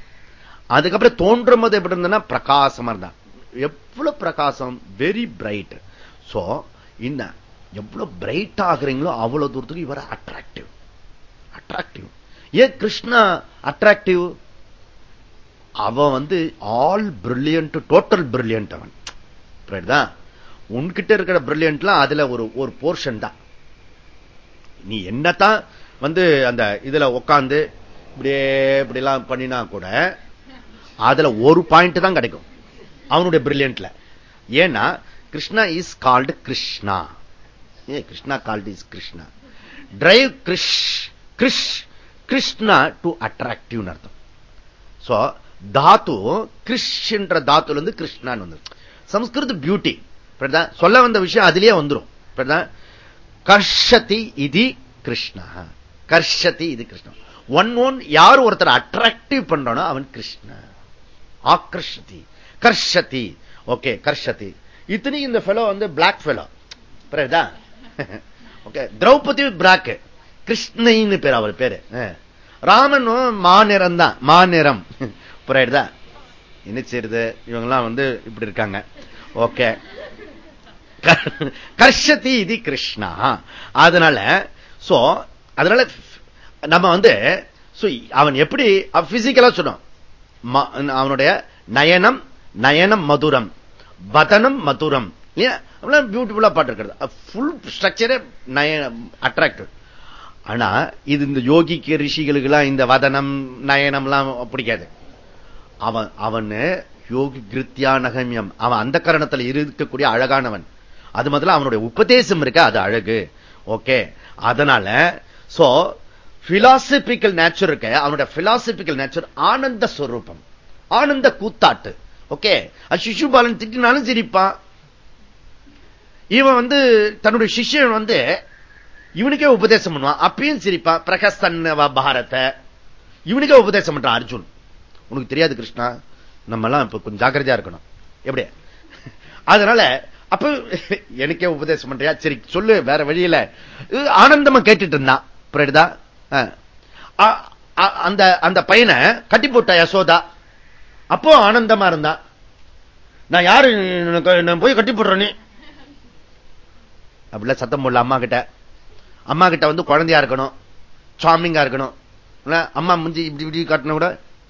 அதுக்கப்புறம் தோன்றும் போது எப்படி இருந்ததுன்னா பிரகாசமா இருந்தான் எவ்வளவு பிரகாசம்? வெரி பிரைட் சோ இந்த எவ்வளவு பிரைட் ஆகுறீங்களோ அவ்வளவு தூரத்துக்கு இவர் அட்ராக்டிவ் அட்ராக்டிவ் ஏன் கிருஷ்ணா அட்ராக்டிவ் அவன் வந்து ஆல் பிரில்லியன்ட் டோட்டல் பிரில்லியன்ட் அவன். உன்கிட்ட இருக்கிற பிரில்லியன்ட்லாம் அதுல ஒரு ஒரு போர்ஷன் தான். நீ என்னத்தான் வந்து அந்த இதுல உட்காந்து இப்படியே இப்படி எல்லாம் பண்ணினா கூட அதுல ஒரு பாயிண்ட் தான் கிடைக்கும். அவனுடைய பிரில்லியன்ட்ல ஏன்னா Krishna is called Krishna. A Krishna called is Krishna. Derive கிருஷ் கிருஷ். கிருஷ்ணா டு அட்ராக்டிவ் அர்த்தம். சோ தாத்து கிருஷ்ன்ற தாத்துல இருந்து கிருஷ்ணான்னு வந்துடும் சம்ஸ்கிருத பியூட்டி சொல்ல வந்த விஷயம் அதுலயே வந்துடும் கர்ஷதி இது கிருஷ்ணா. கர்ஷதி இது கிருஷ்ணா. ஒன் ஒன் யார் ஒருத்தர் அட்ராக்டிவ் பண்றானோ அவன் கிருஷ்ண. ஆக்ரஷதி. கர்ஷதி. ஓகே கர்ஷதி. இத்தனை இந்த ஃபெலோ வந்து பிளாக் ஃபெலோ புரியுதா? [LAUGHS] ஓகே திரௌபதி பிளாக் கிருஷ்ணின்னு பேர் அவர் பேரு. ராமனும் மாநிறம் தான் [LAUGHS] மாநிறம். புரியுதா? என்ன செய்யுது இவங்கெல்லாம் வந்து இப்படி இருக்காங்க. ஓகே. [LAUGHS] கர்ஷதி இது கிருஷ்ணா. அதனால சோ அதனால நம்ம வந்து அவன் எப்படி பிசிக்கலா சொன்னோம் அவனுடைய நயனம் நயனம் மதுரம். வதனம் மதுரம். பியூட்டிஃபுல்லா பாட்டு இருக்கிறது ஃபுல் ஸ்ட்ரக்சரே அட்ராக்டிவ் ஆனா இது இந்த யோகிக்கு ரிஷிகளுக்கு எல்லாம் இந்த வதனம் நயனம் எல்லாம் பிடிக்காது. அவன் அவனு யோகி கிருத்தியா நகமியம். அவன் அந்த கரணத்தில் இருக்கக்கூடிய அழகானவன். அது முதல்ல அவனுடைய உபதேசம் இருக்க அது அழகு. ஓகே. அதனால சோ பிலாசபிக்கல் நேச்சர் இருக்க. அவனுடைய பிலாசபிக்கல் நேச்சர் ஆனந்த ஸ்வரூபம் ஆனந்த கூத்தாட்டு. ஓகே. சிசுபாலன் திட்டினாலும் சிரிப்பான். இவன் வந்து தன்னுடைய சிஷ்யன் வந்து இவனுக்கே உபதேசம் பண்ணுவான். அப்பயும் சிரிப்பான் பிரகஸ்தன் பாரத. இவனுக்கே உபதேசம் பண்றான் அர்ஜுன். உனக்கு தெரியாது கிருஷ்ணா நம்ம எல்லாம் இப்ப கொஞ்சம் ஜாக்கிரதையா இருக்கணும். எப்படி? அதனால அப்ப எனக்கே உபதேசம் பண்றியா? சரி சொல்லு வேற வழியில. ஆனந்தமா கேட்டுட்டு இருந்தான். புரியுதா? அந்த அந்த பையனை கட்டி போட்ட யசோதா. அப்போ ஆனந்தமா இருந்தா. நான் யாரு? நான் போய் கட்டி போடுறேன்னு அப்படிலாம் சத்தம் போடல அம்மா கிட்ட அம்மா கிட்ட வந்து குழந்தையா இருக்கணும் சாமிங்கா இருக்கணும். அம்மா முஞ்சி இப்படி இப்படி காட்டின கூட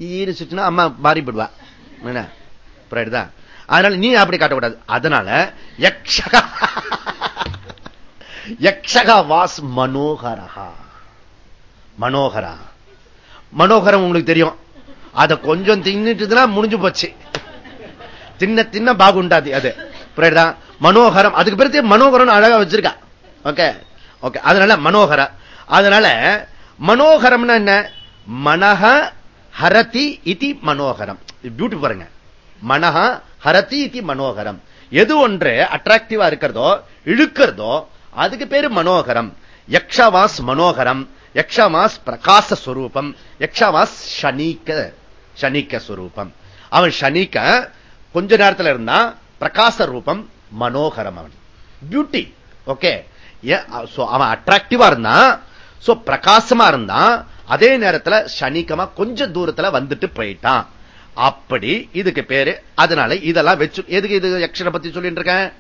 ஈரிச்சுன்னா அம்மா மாறிப்படுவா என்ன? புரியுதுதான் அதனால நீ அப்படி காட்டக்கூடாது. அதனால யக்ஷகா யக்ஷகா வாஸ் மனோகரா மனோகரா. மனோகரம் உங்களுக்கு தெரியும். அதை கொஞ்சம் தின்னுட்டுதுன்னா முடிஞ்சு போச்சு. தின்ன தின்ன பாகுண்டாது அது. புரியுதா மனோகரம் அதுக்கு பிறகு மனோகரம் அழகா வச்சிருக்கா. ஓகே ஓகே அதனால மனோகர. அதனால மனோகரம்னா என்ன? மனஹ ஹரதி இதி மனோகரம். பியூட்டி பாருங்க. மனஹ ஹரதி இதி மனோகரம். எது ஒன்று அட்ராக்டிவா இருக்கிறதோ இழுக்கிறதோ அதுக்கு பேரு மனோகரம். யக்ஷவாஸ் மனோகரம். யக்ஷவாஸ் பிரகாச ஸ்வரூபம் யக்ஷவாஸ் ஷனிக்க ஷனிக்க ஸ்வரூபம் அவன் ஷனிக்க கொஞ்ச நேரத்தில் இருந்தா பிரகாச ரூபம் மனோகரம் அவன். பியூட்டி ஓகே Uh, அவன் அட்ராக்டிவா இருந்தான். பிரகாசமா இருந்தான். அதே நேரத்தில் சனிக்கமா கொஞ்சம் தூரத்துல வந்துட்டு போயிட்டான். அப்படி இதுக்கு பேரு அதனால இதெல்லாம் வச்சு எதுக்கு இது யக்ஷனை பத்தி சொல்லிட்டு இருக்கேன்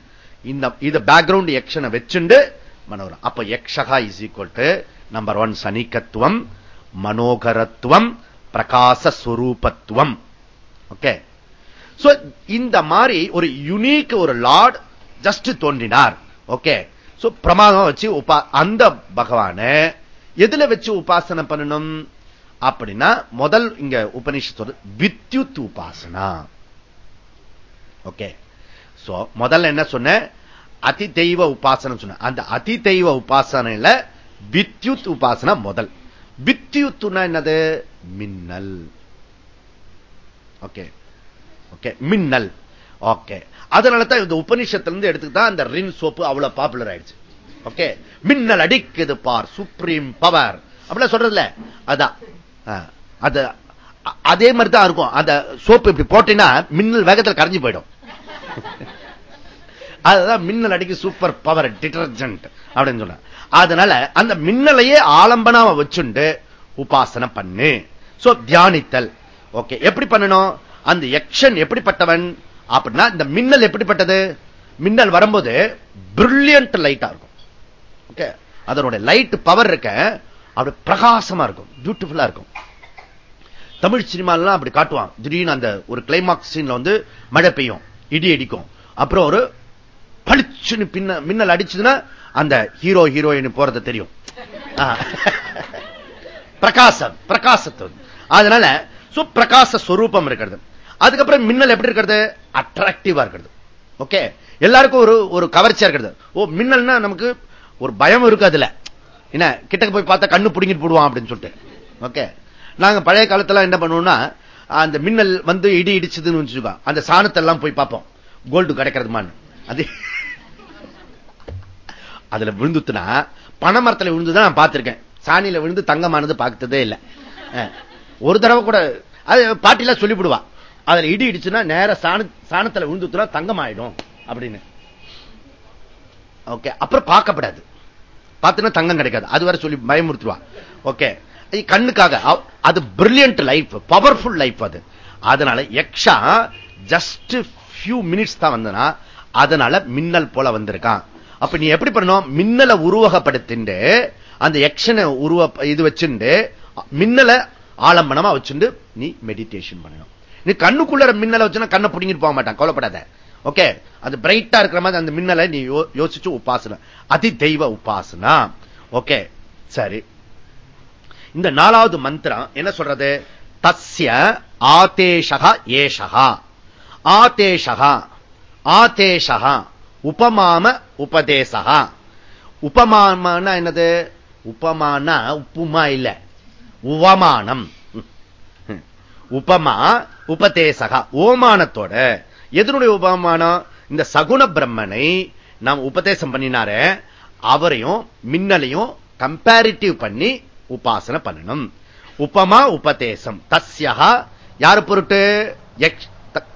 இந்த இது பேக்ரவுண்ட் யக்ஷனை வச்சுண்டு மனோரம் அப்ப யக்ஷகா is equal to number one சனிக்கத்துவம் மனோகரத்துவம் பிரகாசஸ்வரூபத்துவம் ஓகே இந்த மாதிரி ஒரு யுனிக் ஒரு லார்ட் ஜஸ்ட் தோன்றினார். ஓகே பிரமாதம் வச்சு உபா அந்த பகவான எதுல வச்சு உபாசனை பண்ணணும்? அப்படின்னா முதல் இங்க உபனிஷத்து வித்யுத் உபாசனா. ஓகே சோ முதல்ல என்ன சொன்ன? அதி தெய்வ உபாசனம் சொன்ன. அந்த அதி தெய்வ உபாசனையில வித்யுத் உபாசனா முதல். வித்யுத்துனா என்னது? மின்னல். ஓகே ஓகே மின்னல். ஓகே அதனால தான் இந்த உபனிஷத்துல இருந்து தான் அந்த ரின் சோப்பு அவ்வளவு பாப்புலர் ஆயிடுச்சு. ஓகே மின்னல் அடிக்குது பார் சுப்ரீம் பவர் அப்படிலாம் சொல்றதுல. அதான். அது அதே மாதிரி தான் இருக்கும். அந்த சோப்பு இப்படி போட்டீங்கன்னா மின்னல் வேகத்தில் கரைஞ்சு போயிடும். [LAUGHS] அதுதான் மின்னல் அடிக்கு சூப்பர் பவர் டிட்டர்ஜென்ட் அப்படின்னு சொன்ன அதனால அந்த மின்னலையே ஆலம்பனாம வச்சுண்டு உபாசனை பண்ணு. சோ தியானித்தல். ஓகே எப்படி பண்ணணும்? அந்த எக்ஷன் எப்படிப்பட்டவன்? அப்படின்னா இந்த மின்னல் எப்படிப்பட்டது? மின்னல் வரும்போது பிரில்லியன்ட் லைட்டா இருக்கும். ஓகே அதனுடைய லைட் பவர் இருக்க அப்படி பிரகாசமா இருக்கும். பியூட்டிஃபுல்லா இருக்கும். தமிழ் சினிமாலாம் அப்படி காட்டுவான். திடீர்னு அந்த ஒரு கிளைமாக்ஸ் சீன்ல வந்து மழை பெய்யும். இடி அடிக்கும். அப்புறம் ஒரு பளிச்சுன்னு பின்ன மின்னல் அடிச்சதுன்னா அந்த ஹீரோ ஹீரோயின் போறது தெரியும். பிரகாசம் பிரகாசத்து அதனால சுப்பிரகாச ஸ்வரூபம் இருக்கிறது. அதுக்கப்புறம் மின்னல் எப்படி இருக்கிறது? அட்ராக்டிவா இருக்கிறது. ஓகே எல்லாருக்கும் ஒரு ஒரு கவர்ச்சியா இருக்கிறது. ஓ மின்னல்னா நமக்கு ஒரு பயம் இருக்கு அதுல. என்ன கிட்டக்கு போய் பார்த்தா கண்ணு பிடிங்கிட்டு போடுவான் அப்படின்னு சொல்லிட்டு. ஓகே நாங்க பழைய காலத்துல என்ன பண்ணுவோம்னா அந்த மின்னல் வந்து இடி இடிச்சதுன்னு வச்சுக்கோ அந்த சாணத்தை எல்லாம் போய் பார்ப்போம். கோல்டு கிடைக்கிறதுமான்னு. அது அதுல விழுந்துத்துனா பனைமரத்துல விழுந்துதான் நான் பார்த்திருக்கேன். சாணியில விழுந்து தங்கமானது பார்த்ததே இல்லை. ஒரு தடவை கூட அது பாட்டிலாம் சொல்லிவிடுவான் அதுல இடி இடிச்சுன்னா நேர சாணத்துல விழுந்துத்துனா தங்கம் ஆயிடும் அப்படின்னு. ஓகே அப்புறம் பார்க்கப்படாது. பார்த்தீங்கன்னா தங்கம் கிடைக்காது. அது வரை சொல்லி பயமுறுத்துவா ஓகே கண்ணுக்காக அது பிரில்லியன்ட் லைஃப் பவர்ஃபுல் லைஃப் அது. அதனால எக்ஷா ஜஸ்ட் ஃபியூ மினிட்ஸ் தான் வந்தனா அதனால மின்னல் போல வந்திருக்கான். அப்ப நீ எப்படி பண்ணணும்? மின்னலை உருவகப்படுத்திண்டு அந்த எக்ஷனை உருவ இது வச்சுண்டு மின்னலை ஆலம்பனமா வச்சுண்டு நீ மெடிடேஷன் பண்ணணும். நீ கண்ணுக்குள்ள மின்னலை வச்சுன்னா கண்ணை பிடிங்கிட்டு போக மாட்டான். கவலைப்படாத. ஓகே அது பிரைட்டா இருக்கிற மாதிரி அந்த மின்னலை நீ யோசிச்சு உபாசனை. அதி தெய்வ உபாசனா. ஓகே சரி. இந்த நாலாவது மந்திரம் என்ன சொல்றது? தஸ்ய ஆதேஷகா ஏஷகா ஆதேஷகா ஆதேஷகா உபமாம உபதேசகா உபமாமனா என்னது? உபமான உப்புமா இல்ல. உவமானம். உபமா உபதேசகா ஓமானத்தோட எதனுடைய உபமானம் இந்த சகுண பிரம்மனை நாம் உபதேசம் பண்ணினார அவரையும் மின்னலையும் கம்பேரிட்டிவ் பண்ணி உபாசனை பண்ணணும். உபமா உபதேசம். தஸ்யகா யாரு பொருட்டு?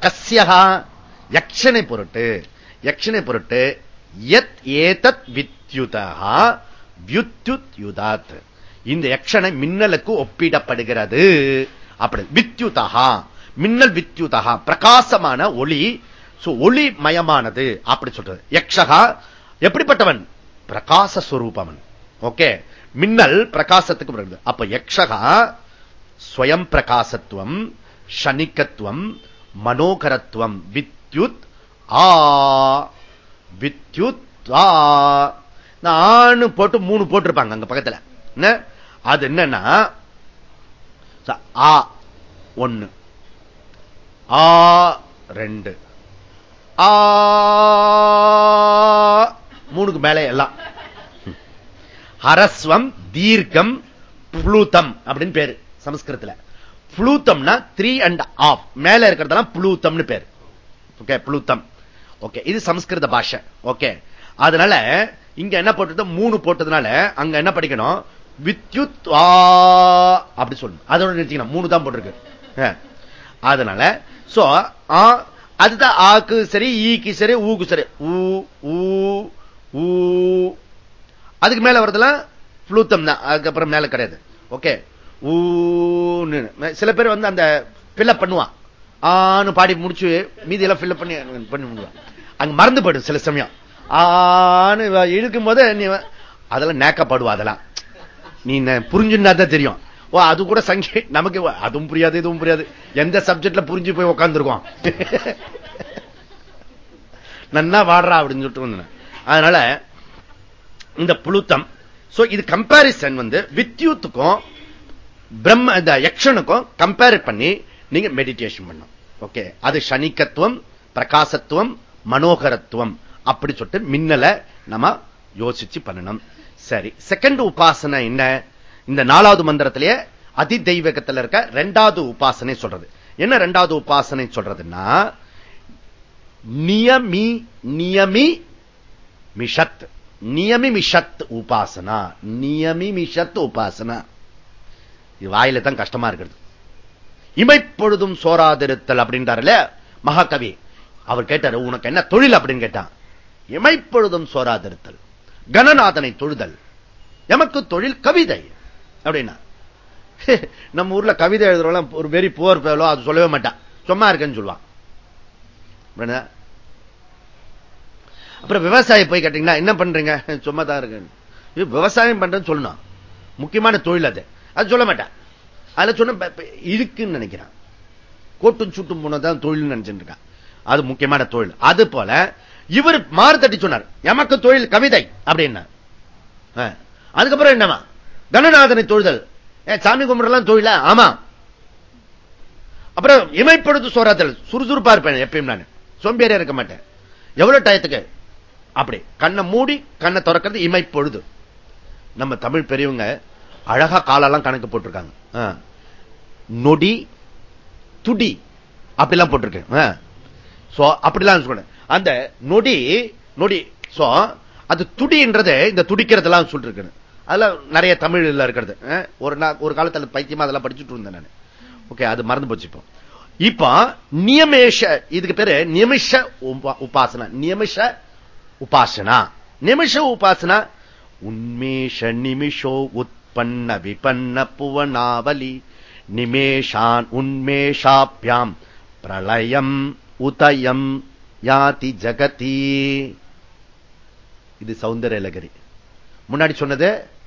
கஸ்யகா யக்ஷனை பொருட்டு. யக்ஷனை பொருட்டு எத் ஏதத் வித்யுதா வித்யுத் யுதாத். இந்த யக்ஷனை மின்னலுக்கு ஒப்பிடப்படுகிறது. அப்படி வித்யுதா மின்னல் வித்யுதா பிரகாசமான ஒளி. ஒளி மயமானது அப்படி சொல்றது. யக்ஷகா எப்படிப்பட்டவன்? பிரகாச ஸ்வரூபவன் ஓகே? மின்னல் பிரகாசத்துக்கு வருது அப்ப யக்ஷகா ஸ்வயம் பிரகாசத்துவம் ஷனிக்கத்துவம் மனோகரத்துவம். வித்யுத் ஆ வித்யுத் ஆணு போட்டு மூணு போட்டிருப்பாங்க அங்க பக்கத்துல. என்ன? அது என்னன்னா ஆ ஒன்னு ஆ ரெண்டு. ஆ மூணுக்கு மேலே எல்லாம். அரஸ்வம் தீர்க்கம் புளூத்தம் அப்படின்னு பேரு சமஸ்கிருத்துல புளூத்தம்னா த்ரீ அண்ட் ஆஃப் மேல இருக்கிறதெல்லாம் புளூத்தம்னு பேரு. ஓகே புளூத்தம். ஓகே இது சமஸ்கிருத பாஷை. ஓகே அதனால இங்க என்ன போட்டு மூணு போட்டதுனால அங்க என்ன படிக்கணும்? வித்யுத் அப்படி சொல்லணும். அதோட நிறுத்திக்கணும். மூணு தான் போட்டிருக்கு. அதனால சோ அதுதான் ஆக்கு சரி ஈக்கு சரி ஊக்கு சரி. ஊ ஊ அதுக்கு மேல வரதெல்லாம் புளூத்தம் தான். அதுக்கப்புறம் மேல கிடையாது. ஓகே. ஊன்னு. சில பேர் வந்து அந்த ஃபில்அப் பண்ணுவான் ஆன்னு பாடி முடிச்சு மீதி எல்லாம் ஃபில்அப் பண்ணி பண்ணி அங்க மறந்து போயிடும் சில சமயம். ஆன்னு இழுக்கும் போது நீ அதெல்லாம் நேக்கப்படுவா அதெல்லாம். நீ புரிஞ்சுன்னா தான் தெரியும். ஓ அது கூட சங்கி நமக்கு அதுவும் புரியாது இதுவும் புரியாது. எந்த சப்ஜெக்ட்ல புரிஞ்சு போய் உட்காந்துருக்கோம் நன்னா வாடுறா அப்படின்னு சொல்லிட்டு வந்தேன். அதனால இந்த புளுத்தம் இது கம்பாரிசன் வந்து வித்யூத்துக்கும் பிரம்ம இந்த யக்ஷனுக்கும் கம்பேர் பண்ணி நீங்க மெடிடேஷன் பண்ணும் ஓகே அது சனிக்கத்துவம் பிரகாசத்துவம் மனோகரத்துவம் அப்படி சொல்லிட்டு மின்னலை நம்ம யோசிச்சு பண்ணணும். சரி செகண்ட் உபாசனை என்ன? இந்த நாலாவது மந்திரத்திலேயே அதி தெய்வகத்தில் இருக்க ரெண்டாவது உபாசனை சொல்றது. என்ன ரெண்டாவது உபாசனை சொல்றதுன்னா நியமி நியமி மிஷத். நியமி மிஷத் உபாசனா. நியமி மிஷத் உபாசனா. இது வாயில தான் கஷ்டமா இருக்கிறது. இமைப்பொழுதும் சோராதிருத்தல் அப்படின்றாருல மகாகவி. அவர் கேட்டாரு உனக்கு என்ன தொழில்? அப்படின்னு கேட்டான். இமைப்பொழுதும் சோராதிருத்தல். கணநாதனை தொழுதல். எமக்கு தொழில் கவிதை. அப்படின்னா. [LAUGHS] நம்ம ஊர்ல கவிதை எழுதுறவெல்லாம் ஒரு வெரி புவர் பேலோ அது சொல்லவே மாட்டான். சும்மா இருக்கேன்னு சொல்லுவான். அப்புறம் விவசாயம் போய் கேட்டீங்கன்னா என்ன பண்றீங்க? [LAUGHS] சும்மா தான் இருக்கு விவசாயம் பண்றேன்னு சொல்லணும். முக்கியமான தொழில் அது. அது சொல்ல மாட்டான். அதுல சொன்ன இருக்குன்னு நினைக்கிறான். கோட்டும் சுட்டும் போனதான் தொழில் நினைச்சிட்டு இருக்கான். அது முக்கியமான தொழில். அது போல இவர் மாறு தட்டி சொன்னார். எமக்கு தொழில் கவிதை அப்படின்னா. அதுக்கப்புறம் என்னவா கணநாதனை தொழுதல். சாமி கும்பிடலாம் தொழில? ஆமா. அப்புறம் இமைப்படுத்து சோராத்தல் சுறுசுறுப்பா இருப்பேன் எப்பயும் நான். சோம்பேறியா இருக்க மாட்டேன். எவ்வளவு டயத்துக்கு? அப்படி. கண்ணை மூடி கண்ணை திறக்கிறது இமைப்பொழுது. நம்ம தமிழ் பெரியவங்க அழகா காலெல்லாம் கணக்கு போட்டிருக்காங்க. நொடி துடி அப்படிலாம் போட்டிருக்கேன். அப்படிலாம் அந்த நொடி நொடி அது துடின்றது இந்த துடிக்கிறதெல்லாம் சொல்லிருக்கேன் அதுல நிறைய தமிழ் இருக்கிறது. ஒரு ஒரு காலத்தில் பைத்தியமா அதெல்லாம் படிச்சுட்டு இருந்தேன் நான். ஓகே அது மறந்து போச்சு இப்போ. இப்ப நியமேஷ இதுக்கு பேரு நியமிஷ உபாசனா. நியமிஷ உபாசனா. நிமிஷ உபாசனா உன்மேஷ நிமிஷோ உற்பன்ன விபன்ன புவனாவலி நிமேஷான் உன்மேஷாபியாம் பிரளயம் உதயம் யாதி ஜகதி. இது சௌந்தர்யலகரி. முன்னாடி சொன்னது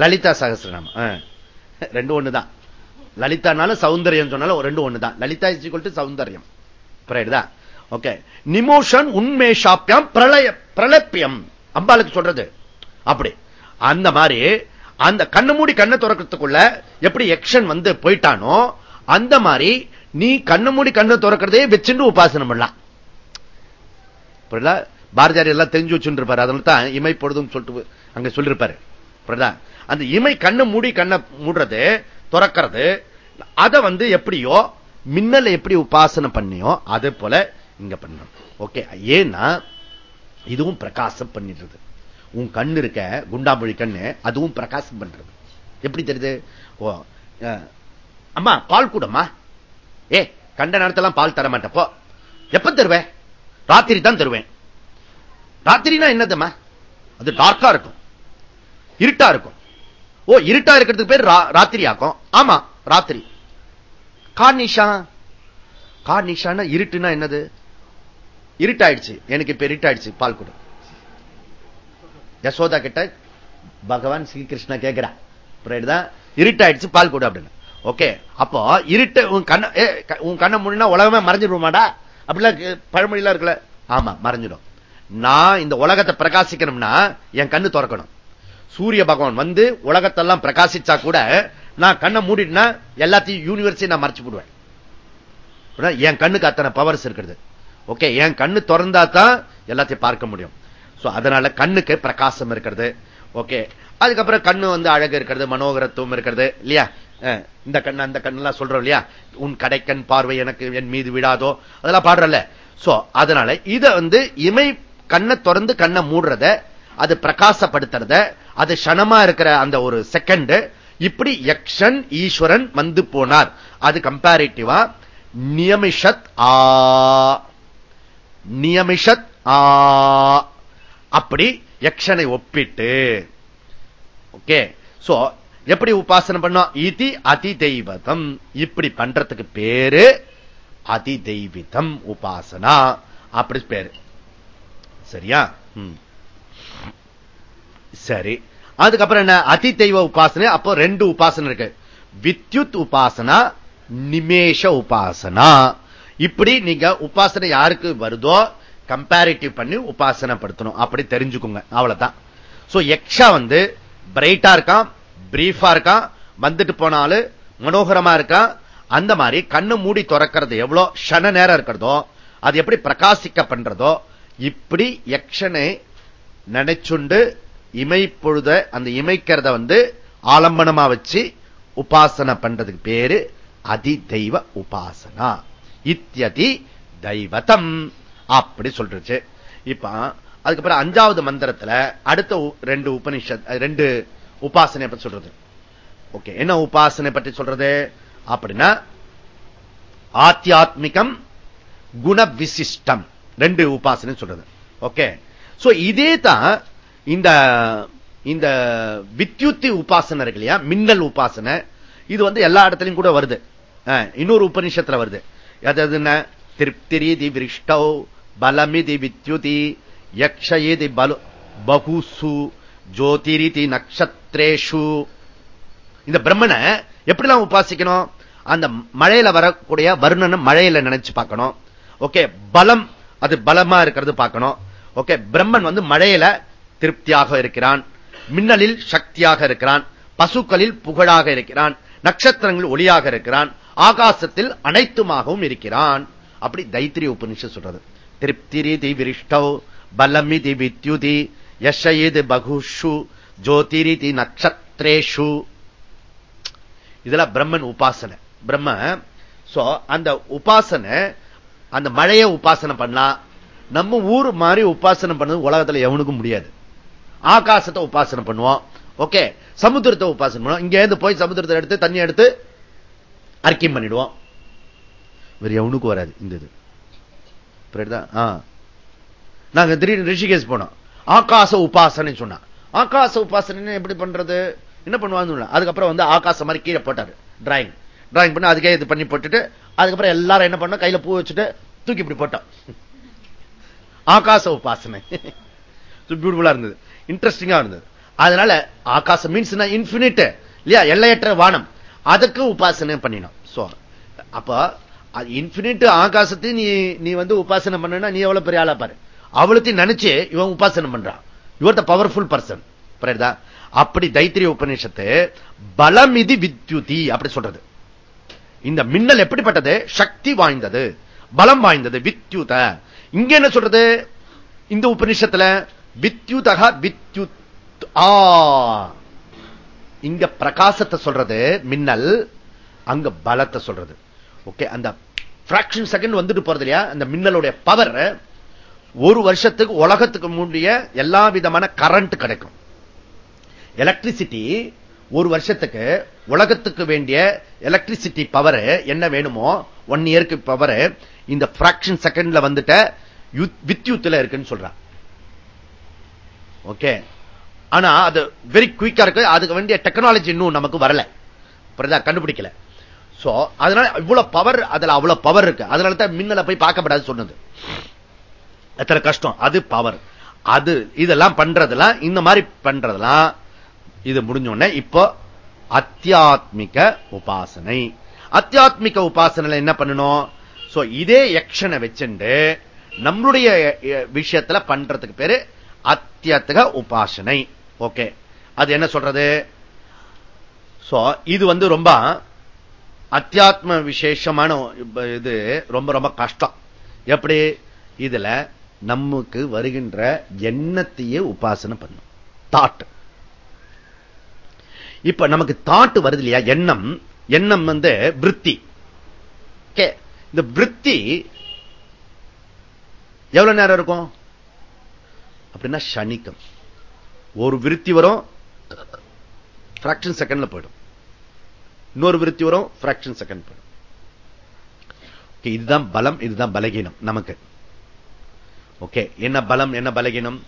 லலிதா சகசிரநாமம். ரெண்டு ஒண்ணுதான். லலிதானாலும் சௌந்தரியம் சொன்னாலும் ரெண்டு ஒண்ணுதான். Lalitha is equal to okay நிமோஷன் உண்மேஷாப்பியம் பிரளய பிரளப்பியம் அம்பாளுக்கு சொல்றது. அப்படி. அந்த மாதிரி அந்த கண்ணு மூடி கண்ணை துறக்கிறதுக்குள்ள எப்படி எக்ஷன் வந்து போயிட்டானோ அந்த மாதிரி நீ கண்ணு மூடி கண்ணை துறக்கிறதே வச்சுட்டு உபாசனம் பண்ணலாம். பாரதியார் எல்லாம் தெரிஞ்சு வச்சுருப்பாரு. அதனால தான் இமை பொழுதும் சொல்லிட்டு அங்க சொல்லிருப்பாரு. அந்த இமை கண்ணு மூடி கண்ணை மூடுறது துறக்கிறது அதை வந்து எப்படியோ மின்னலை எப்படி உபாசனை பண்ணியோ அதே போல இங்க பண்ணணும். ஓகே ஏன்னா இதுவும் பிரகாசம் பண்ணிடுறது. உன் கண்ணு இருக்க குண்டாமொழி கண்ணு அதுவும் பிரகாசம் பண்றது. எப்படி தெரியுது? ஓ அம்மா பால் கூடமா ஏ கண்ட நேரத்தெல்லாம் பால் தர மாட்டப்போ எப்ப தருவேன் ராத்திரி தான் தருவேன். ராத்திரினா என்னதுமா அது டார்க்கா இருக்கும். இருட்டா இருக்கும். ஓ இருட்டா இருக்கிறதுக்கு பேர் ராத்திரி ஆக்கும் ஆமா ராத்திரி. கார்னிஷா கார்னிஷான இருட்டுனா என்னது? இருட்டாயிடுச்சு. எனக்கு இப்ப இருட்டாயிடுச்சு. பால் கொடு. யசோதா கிட்ட பகவான் ஸ்ரீகிருஷ்ணா கேட்கிறான் இருட்டாயிடுச்சு பால் கொடு அப்படின்னு. ஓகே அப்போ இருட்டு உன் கண்ண உன் கண்ணை முடினா உலகமே மறைஞ்சிடுவோமாடா அப்படிலாம் பழமொழியெல்லாம் இருக்குல்ல. ஆமா மறைஞ்சிடும். நான் இந்த உலகத்தை பிரகாசிக்கணும்னா என் கண்ணு திறக்கணும். சூரிய பகவான் வந்து உலகத்தெல்லாம் பிரகாசிச்சா கூட நான் கண்ணை மூடினா எல்லாத்தையும் யூனிவர்ஸையும் நான் மறைச்சு போடுவேன். என் கண்ணுக்கு அத்தனை பவர்ஸ் இருக்கிறது. ஓகே என் கண்ணு திறந்தா தான் எல்லாத்தையும் பார்க்க முடியும். அதனால கண்ணுக்கு பிரகாசம் இருக்கிறது. ஓகே அதுக்கப்புறம் கண்ணு வந்து அழகு இருக்கிறது மனோகரத்துவம் இருக்கிறது இல்லையா? இந்த கண்ணு அந்த கண்ணெல்லாம் சொல்றோம் இல்லையா? உன் கடைக்கண் பார்வை எனக்கு என் மீது விடாதோ அதெல்லாம் பாடுறல சோ அதனால இத வந்து இமை கண்ணை திறந்து கண்ணை மூடுறத அது பிரகாசப்படுத்துறத அது க்ஷணமா இருக்கிற அந்த ஒரு செகண்ட் இப்படி யக்ஷன் ஈஸ்வரன் வந்து போனார். அது கம்பேரிட்டிவா நியமிஷத் ஆ. நியமிஷத் ஆ. அப்படி யக்ஷனை ஒப்பிட்டு. ஓகே? சோ எப்படி உபாசனை பண்ணோம்? இதி அதி தெய்வதம் இப்படி பண்றதுக்கு பேரு அதி தெய்விதம் உபாசனா. அப்படி பேரு. சரியா? சரி. அதுக்கப்புறம் என்ன? அதி தெய்வ உபாசனை. அப்போ ரெண்டு உபாசனை இருக்கு. வித்யுத் உபாசனா நிமேஷ உபாசனா. இப்படி நீங்க உபாசனை யாருக்கு வருதோ கம்பேரிட்டிவ் பண்ணி உபாசனை படுத்தணும். அப்படி தெரிஞ்சுக்கோங்க. அவ்வளவுதான். சோ எக்ஷா வந்து பிரைட்டா இருக்கான் பிரீஃபா இருக்கான் வந்துட்டு போனாலும் மனோகரமா இருக்கான். அந்த மாதிரி கண்ணு மூடி துறக்கிறது எவ்வளவு ஷன நேரம் இருக்கிறதோ அது எப்படி பிரகாசிக்க பண்றதோ இப்படி யக்ஷனை நினைச்சுண்டு இமைப்பொழுத அந்த இமைக்கிறத வந்து ஆலம்பனமா வச்சு உபாசனை பண்றதுக்கு பேரு அதி தெய்வ உபாசனா. இத்தியதி தெய்வதம் அப்படி சொல்றச்சு இப்ப அதுக்கப்புறம் அஞ்சாவது மந்திரத்துல அடுத்த ரெண்டு உபனிஷத் ரெண்டு உபாசனை பற்றி சொல்றது. ஓகே என்ன உபாசனை பற்றி சொல்றது? அப்படின்னா ஆத்தியாத்மிகம் குண விசிஷ்டம். ரெண்டு உபாசனை சொல்றது. ஓகே. சோ இதே தான் இந்த இந்த வித்யுத்தி உபாசனை இருக்கு இல்லையா? மின்னல் உபாசனை. இது வந்து எல்லா இடத்துலையும் கூட வருது. இன்னொரு உபநிஷத்துல வருது. எதுன்னா திருப்திரீதி விருஷ்டோ பலமிதி வித்யுதி யக்ஷயிதி பலு பகுசு ஜோதிரிதி நக்ஷத்ரேஷு. இந்த பிரம்மனை எப்படிலாம் உபாசிக்கணும்? அந்த மழையில வரக்கூடிய வருணனை மழையில நினைச்சு பார்க்கணும். ஓகே பலம் அது பலமா இருக்கிறது பார்க்கணும். ஓகே பிரம்மன் வந்து மழையில திருப்தியாக இருக்கிறான் மின்னலில் சக்தியாக இருக்கிறான் பசுக்களில் புகழாக இருக்கிறான் நட்சத்திரங்கள் ஒளியாக இருக்கிறான் ஆகாசத்தில் அனைத்துமாகவும் இருக்கிறான். அப்படி தைத்திரி உபனிஷம் சொல்றது. திருப்திரி விரிஷ்டோ பலமிதி வித்யுதி யஷயிது பகுஷு ஜோதிரிதி நட்சத்திரேஷு. இதெல்லாம் பிரம்மன் உபாசனை. பிரம்ம சோ அந்த உபாசனை அந்த மழையை உபாசனை பண்ணலாம் நம்ம ஊர் மாதிரி உபாசனை பண்ணது உலகத்துல எவனுக்கும் முடியாது. ஆகாசத்தை உபாசனை பண்ணுவோம். ஓகே சமுத்திரத்தை உபாசனை பண்ணுவோம். இங்க இருந்து போய் சமுத்திரத்தை எடுத்து தண்ணி எடுத்து அர்க்கியம் பண்ணிடுவோம். வேற எவனுக்கு வராது இந்த இது. நாங்க திடீர்னு ரிஷிகேஷ் போனோம். ஆகாச உபாசனை சொன்னா. ஆகாச உபாசனை எப்படி பண்றது? என்ன பண்ணுவாங்க அதுக்கப்புறம் வந்து ஆகாசம் மாதிரி கீழே போட்டாரு டிராயிங் டிராயிங் பண்ணி அதுக்கே இது பண்ணி போட்டுட்டு அதுக்கப்புறம் எல்லாரும் என்ன பண்ணோம்? கையில பூ வச்சுட்டு தூக்கி இப்படி போட்டோம். ஆகாச உபாசனை. [LAUGHS] பியூட்டிஃபுல்லா இருந்தது. இன்ட்ரெஸ்டிங்கா இருந்தது. அதனால ஆகாசம் மீன்ஸ் இன்பினிட் இல்லையா? எல்லையற்ற வானம். அதுக்கு உபாசனை பண்ணினோம். சோ அப்ப இன்பினிட் ஆகாசத்தை நீ நீ வந்து உபாசனை பண்ணா நீ எவ்வளவு பெரிய ஆளா பாரு. அவளுத்தையும் நினைச்சு இவன் உபாசனை பண்றான். யுவர் த பவர்ஃபுல் பர்சன் புரியுதா? அப்படி தைத்திரிய உபநிஷத்து பலம் இது வித்யுதி அப்படி சொல்றது. இந்த மின்னல் எப்படிப்பட்டது? சக்தி வாய்ந்தது. பலம் வாய்ந்தது வித்யுத. இங்க என்ன சொல்றது? இந்த உபநிஷத்துல வித்யுதக வித்யுத் ஆ. இங்க பிரகாசத்தை சொல்றது மின்னல் அங்க பலத்தை சொல்றது. ஓகே அந்த பிராக்ஷன் செகண்ட் வந்துட்டு போறது இல்லையா? அந்த மின்னலுடைய பவர் ஒரு வருஷத்துக்கு உலகத்துக்கு முடிய எல்லா விதமான கரண்ட் கிடைக்கும். எலக்ட்ரிசிட்டி ஒரு வருஷத்துக்கு உலகத்துக்கு வேண்டிய எலக்ட்ரிசிட்டி பவர் என்ன வேணுமோ ஒன் இயருக்கு பவர் இந்த பிராக்ஷன் செகண்ட்ல வந்துட்ட வித்யுத்துல இருக்குன்னு சொல்றான் ஓகே ஆனா அது வெரி குயிக்கா இருக்கு. அதுக்கு வேண்டிய டெக்னாலஜி இன்னும் நமக்கு வரல. கண்டுபிடிக்கல. சோ அதனால இவ்வளவு பவர் அதுல அவ்வளவு பவர் இருக்கு. அதனால தான் மின்னல போய் பார்க்கப்படாது சொன்னது. எத்தனை கஷ்டம். அது பவர் அது இதெல்லாம் பண்றதெல்லாம் இந்த மாதிரி பண்றதெல்லாம் இது முடிஞ்சோடனே இப்போ அத்தியாத்மிக உபாசனை. அத்தியாத்மிக உபாசனை என்ன பண்ணணும்? சோ இதே எக்ஷனை வச்சுட்டு நம்மளுடைய விஷயத்துல பண்றதுக்கு பேரு அத்தியத்தக உபாசனை. ஓகே. அது என்ன சொல்றது? சோ இது வந்து ரொம்ப அத்தியாத்ம விசேஷமான இது ரொம்ப ரொம்ப கஷ்டம். எப்படி? இதுல நமக்கு வருகின்ற எண்ணத்தையே உபாசனை பண்ணும். தாட் இப்ப நமக்கு தாட்டு வருது இல்லையா? எண்ணம். எண்ணம் வந்து விற்பி. இந்த விற்பி எவ்வளவு நேரம் இருக்கும்? அப்படின்னா சனிக்கம் ஒரு விருத்தி வரும் பிராக்ஷன் செகண்ட்ல போயிடும். இன்னொரு விருத்தி வரும் பிராக்ஷன் செகண்ட் போயிடும். இதுதான் பலம் இதுதான் பலகீனம் நமக்கு. ஓகே என்ன பலம் என்ன பலகீனம்?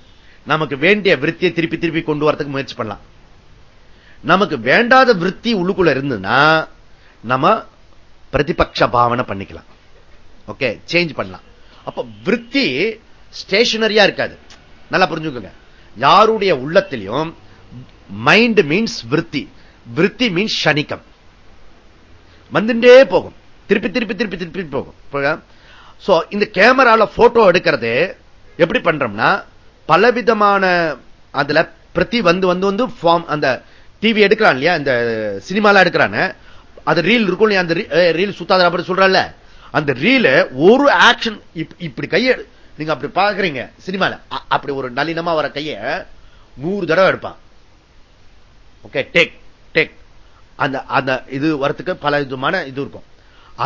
நமக்கு வேண்டிய விருத்தியை திருப்பி திருப்பி கொண்டு வரதுக்கு முயற்சி பண்ணலாம். நமக்கு வேண்டாத விற்பி உள்ளுக்குள்ள இருந்ததுன்னா நம்ம பிரதிபக்ஷ பாவனை பண்ணிக்கலாம். ஓகே சேஞ்ச் பண்ணலாம். அப்ப விற்பி ஸ்டேஷனரியா இருக்காது. நல்லா புரிஞ்சுக்கோங்க. யாருடைய உள்ளத்திலையும் மைண்ட் மீன்ஸ் விற்பி விற்பி மீன்ஸ் சனிக்கம் வந்துட்டே போகும். திருப்பி திருப்பி திருப்பி திருப்பி போகும். சோ இந்த கேமரால போட்டோ எடுக்கிறது எப்படி பண்றோம்னா பலவிதமான அதுல பிரதி வந்து வந்து வந்து ஃபார்ம் அந்த டிவி எடுக்கிறான் இல்லையா? இந்த சினிமாலாம் எடுக்கிறான. அது ரீல் இருக்கும் இல்லையா? அந்த ரீல் சுத்தாத அப்படி சொல்றல அந்த ரீல் ஒரு ஆக்ஷன் இப்படி கைய நீங்க அப்படி பாக்குறீங்க சினிமால. அப்படி ஒரு நளினமா வர கைய நூறு தடவை எடுப்பான். ஓகே டேக் டேக் அந்த அந்த இது வரத்துக்கு பல விதமான இது இருக்கும்.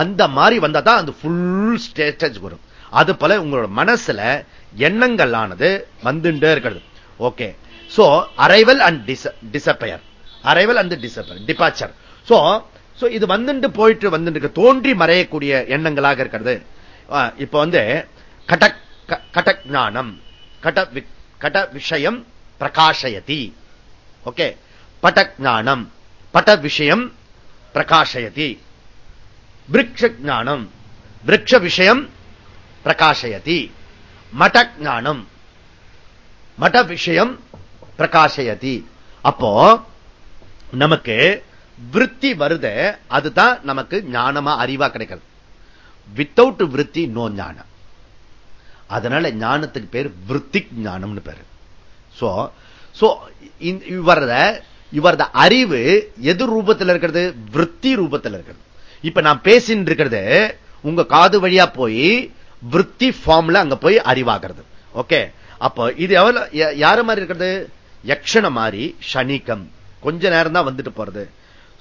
அந்த மாதிரி வந்தா தான் அந்த ஃபுல் ஸ்டேஜ் வரும். அது போல உங்களோட மனசுல எண்ணங்கள் ஆனது வந்துட்டே இருக்கிறது. Okay so arrival and disappear arrival and disappear departure so so இது வந்துட்டு போயிட்டு வந்துட்டு தோன்றி மறையக்கூடிய எண்ணங்களாக இருக்கிறது. இப்ப வந்து கடக் கடக் ஞானம் கட விஷயம் பிரகாஷயதி. ஓகே? பட்டஜானம் ஞானம் விஷயம் பிரகாஷயதி. விரக்ஷானம் விரக்ஷ விஷயம் பிரகாஷயதி. மடஜானம் மட விஷயம் பிரகாஷயதி. அப்போ நமக்கு விற்பி வருத அதுதான் நமக்கு ஞானமா அறிவா கிடைக்கிறது. வித்தவுட் விற்பி நோ ஞானம். அதனால ஞானத்துக்கு பேர் விற்பிக் ஞானம்னு பேரு. சோ சோ இவரத இவரது அறிவு எது ரூபத்தில் இருக்கிறது? விற்பி ரூபத்தில் இருக்கிறது. இப்ப நான் பேசின்னு இருக்கிறது உங்க காது வழியா போய் விற்பி ஃபார்ம்ல அங்க போய் அறிவாகிறது. ஓகே? அப்போ இது எவ்வளவு யாரு மாதிரி இருக்கிறது? யக்ஷண மாதிரி சனிக்கம் கொஞ்ச நேரம் தான் வந்துட்டு போறது.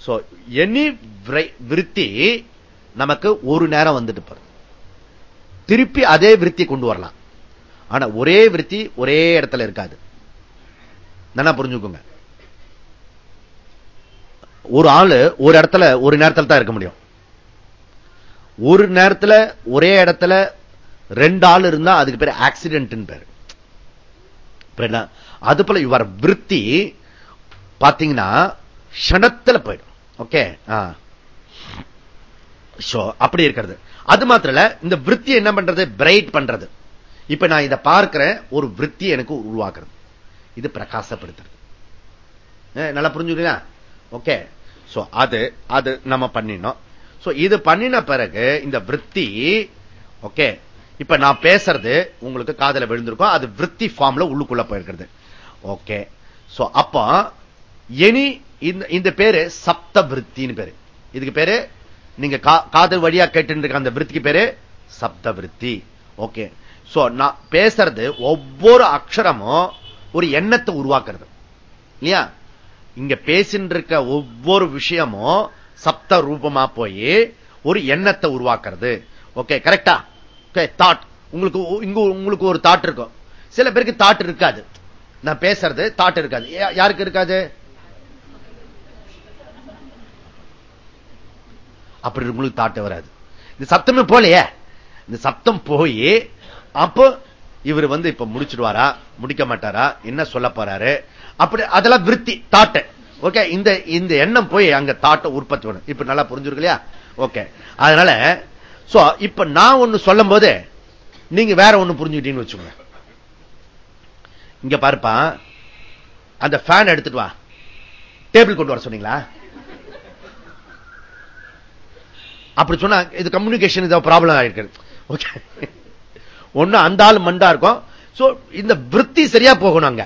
சோ எனி விருத்தி நமக்கு ஒரு நேரம் வந்துட்டு போறது. திருப்பி அதே விருத்தி கொண்டு வரலாம். ஆனா ஒரே விருத்தி ஒரே இடத்துல இருக்காது. நல்லா புரிஞ்சுக்கோங்க. ஒரு ஆளு ஒரு இடத்துல ஒரு நேரத்தில் தான் இருக்க முடியும். ஒரு நேரத்தில் ஒரே இடத்துல ரெண்டு ஆள் இருந்தா அதுக்கு பேர் ஆக்சிடென்ட் பேர். அது போல இவர் விருத்தி பாத்தீங்கன்னா க்ஷணத்தில் போயிடும். ஓகே அப்படி இருக்கிறது. அது மாத்திர இந்த விற்பி என்ன பண்றது? பிரைட் பண்றது. இப்ப நான் இதை பார்க்கிறேன் ஒரு விற்பி எனக்கு உருவாக்குறது. இது பிரகாசப்படுத்துறது. நல்லா புரிஞ்சுக்கிறீங்களா ஓகே அது அது நம்ம பண்ணினோம். இது பண்ணின பிறகு இந்த விற்பி ஓகே இப்ப நான் பேசுறது உங்களுக்கு காதல விழுந்திருக்கும் அது விற்பி ஃபார்ம்ல உள்ளுக்குள்ள போயிருக்கிறது. ஓகே அப்ப எனி இந்த பேரு சப்த விற்த்தின்னு பேரு. இதுக்கு பேரு நீங்க காதல் வழியா கேட்டு இருக்க அந்த விருத்திக்கு பேரு சப்த விருத்தி ஓகே சோ நான் பேசுறது ஒவ்வொரு அக்ஷரமும் ஒரு எண்ணத்தை உருவாக்குறது. இல்லையா? இங்க பேசின்னு இருக்க ஒவ்வொரு விஷயமும் சப்த ரூபமா போய் ஒரு எண்ணத்தை உருவாக்குறது. ஓகே கரெக்டா தாட் உங்களுக்கு இங்க உங்களுக்கு ஒரு தாட் இருக்கும். சில பேருக்கு தாட் இருக்காது. நான் பேசுறது தாட் இருக்காது. யாருக்கு இருக்காது? அப்படி உங்களுக்கு தாட்டு வராது. இந்த சப்தமே போலையே இந்த சப்தம் போய் அப்போ இவர் வந்து இப்ப முடிச்சிடுவாரா முடிக்க மாட்டாரா என்ன சொல்ல போறாரு? அப்படி அதெல்லாம் விருத்தி தாட்ட. ஓகே இந்த இந்த எண்ணம் போய் அங்க தாட்டை உற்பத்தி பண்ணும் இப்ப நல்லா புரிஞ்சிருக்கலையா ஓகே. அதனால சோ இப்ப நான் ஒண்ணு சொல்லும் போது நீங்க வேற ஒண்ணு புரிஞ்சுக்கிட்டீங்கன்னு வச்சுக்கோங்க. இங்க பாருப்பா அந்த ஃபேன் எடுத்துட்டு வா. டேபிள் கொண்டு வர சொன்னீங்களா? அப்படி சொன்னா இது கம்யூனிகேஷன் இதை ப்ராப்ளம் ஆயிருக்கு. ஓகே ஒண்ணு அந்த ஆள் மண்டா இருக்கும். சோ இந்த விற்பி சரியா போகணும் அங்க.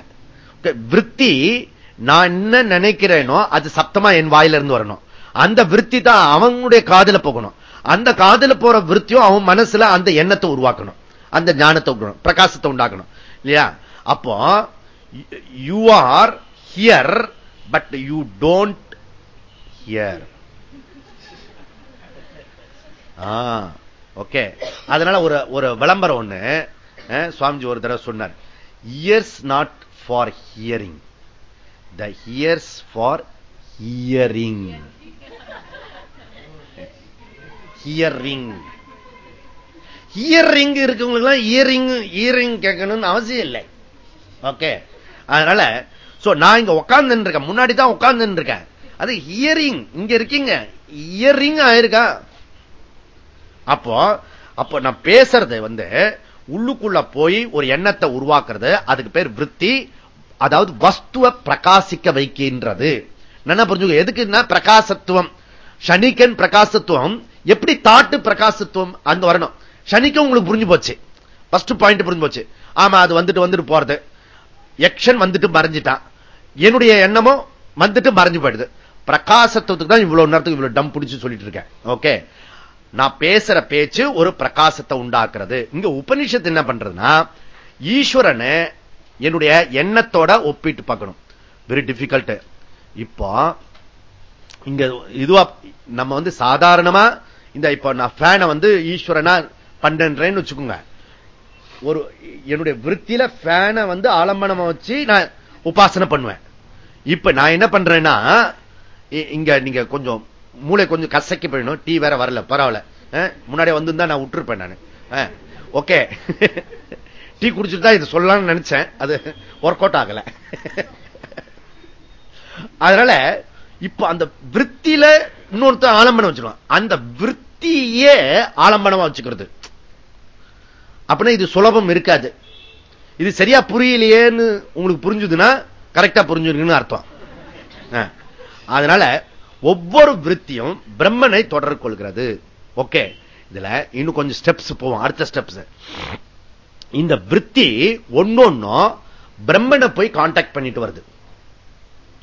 விற்பி நான் என்ன நினைக்கிறேனோ அது சப்தமா என் வாயில இருந்து வரணும். அந்த விற்பி தான் அவனுடைய காதல போகணும். அந்த காதல போற விற்த்தியும் அவன் மனசுல அந்த எண்ணத்தை உருவாக்கணும். அந்த ஞானத்தை உண்டாக்கணும் பிரகாசத்தை உண்டாக்கணும். இல்லையா? அப்போ you are here but you don't hear okay. அதனால ஒரு ஒரு விளம்பரம் ஒண்ணு சுவாமிஜி ஒரு தடவை சொன்னார். Ears not for hearing the ears for hearing hearing hearing இருக்கவங்களுக்கு இயரிங் இயரிங் கேட்கணும்னு அவசியம் இல்லை. ஓகே. அதனால சோ நான் இங்க உட்கார்ந்து இருக்கேன் முன்னாடி தான் உட்கார்ந்து இருக்கேன் அது ஹியரிங் இங்க இருக்கீங்க. இயரிங் ஆயிருக்கா அப்போ அப்போ நான் பேசுறது வந்து உள்ளுக்குள்ள போய் ஒரு எண்ணத்தை உருவாக்குறது அதுக்கு பேர் விற்பி அதாவது வஸ்துவ பிரகாசிக்க வைக்கின்றது. என்ன புரிஞ்சுக்க எதுக்குன்னா பிரகாசத்துவம். சனிக்கன் பிரகாசத்துவம் எப்படி தாட்டு பிரகாசத்துவம் அங்க வரணும்? சனிக்கும் உங்களுக்கு புரிஞ்சு போச்சு. ஃபர்ஸ்ட் பாயிண்ட் புரிஞ்சு போச்சு. ஆமா அது வந்துட்டு வந்துட்டு போறது. எக்ஷன் வந்துட்டு மறைஞ்சிட்டான். என்னுடைய எண்ணமும் வந்துட்டு மறைஞ்சு போயிடுது. பிரகாசத்துவத்துக்கு தான் இவ்வளவு நேரத்துக்கு இவ்வளவு டம் பிடிச்சு சொல்லிட்டு இருக்கேன். ஓகே நான் பேசுற பேச்சு ஒரு பிரகாசத்தை உண்டாக்குறது. இங்க உபனிஷத்து என்ன பண்றதுன்னா ஈஸ்வரனை என்னுடைய எண்ணத்தோட ஒப்பிட்டு பார்க்கணும். வெரி டிஃபிகல்ட் இப்போ இங்க இதுவா நம்ம வந்து சாதாரணமா இந்த இப்ப நான் ஃபேனை வந்து ஈஸ்வரனா பண்றேன்னு வச்சுக்கோங்க. ஒரு என்னுடைய விற்த்தியில ஃபேனை வந்து ஆலம்பனமா வச்சு நான் உபாசனை பண்ணுவேன். இப்ப நான் என்ன பண்றேன்னா இங்க நீங்க கொஞ்சம் மூளை கொஞ்சம் கசக்கி போயிடணும். டீ வேற வரல பரவாயில்ல. முன்னாடி வந்திருந்தா நான் விட்டுருப்பேன் நான். ஓகே. டீ குடிச்சுட்டு தான் இது சொல்லலாம்னு நினைச்சேன். அது ஒர்க் அவுட் ஆகல. அதனால இப்ப அந்த விற்த்தியில இன்னொருத்தர் ஆலம்பனம் வச்சிருவான். அந்த விற்த்தியே ஆலம்பனமா வச்சுக்கிறது. அப்படின்னா இது சுலபம் இருக்காது. இது சரியா புரியலையேன்னு உங்களுக்கு புரிஞ்சுதுன்னா கரெக்டா புரிஞ்சுருக்குன்னு அர்த்தம். அதனால ஒவ்வொரு விற்த்தியும் பிரம்மனை தொடர் கொள்கிறது. ஓகே. இதுல இன்னும் கொஞ்சம் ஸ்டெப்ஸ் போவோம். அடுத்த ஸ்டெப்ஸ் இந்த விற்பி ஒன்னொன்னும் பிரம்மனை போய் கான்டாக்ட் பண்ணிட்டு வருது.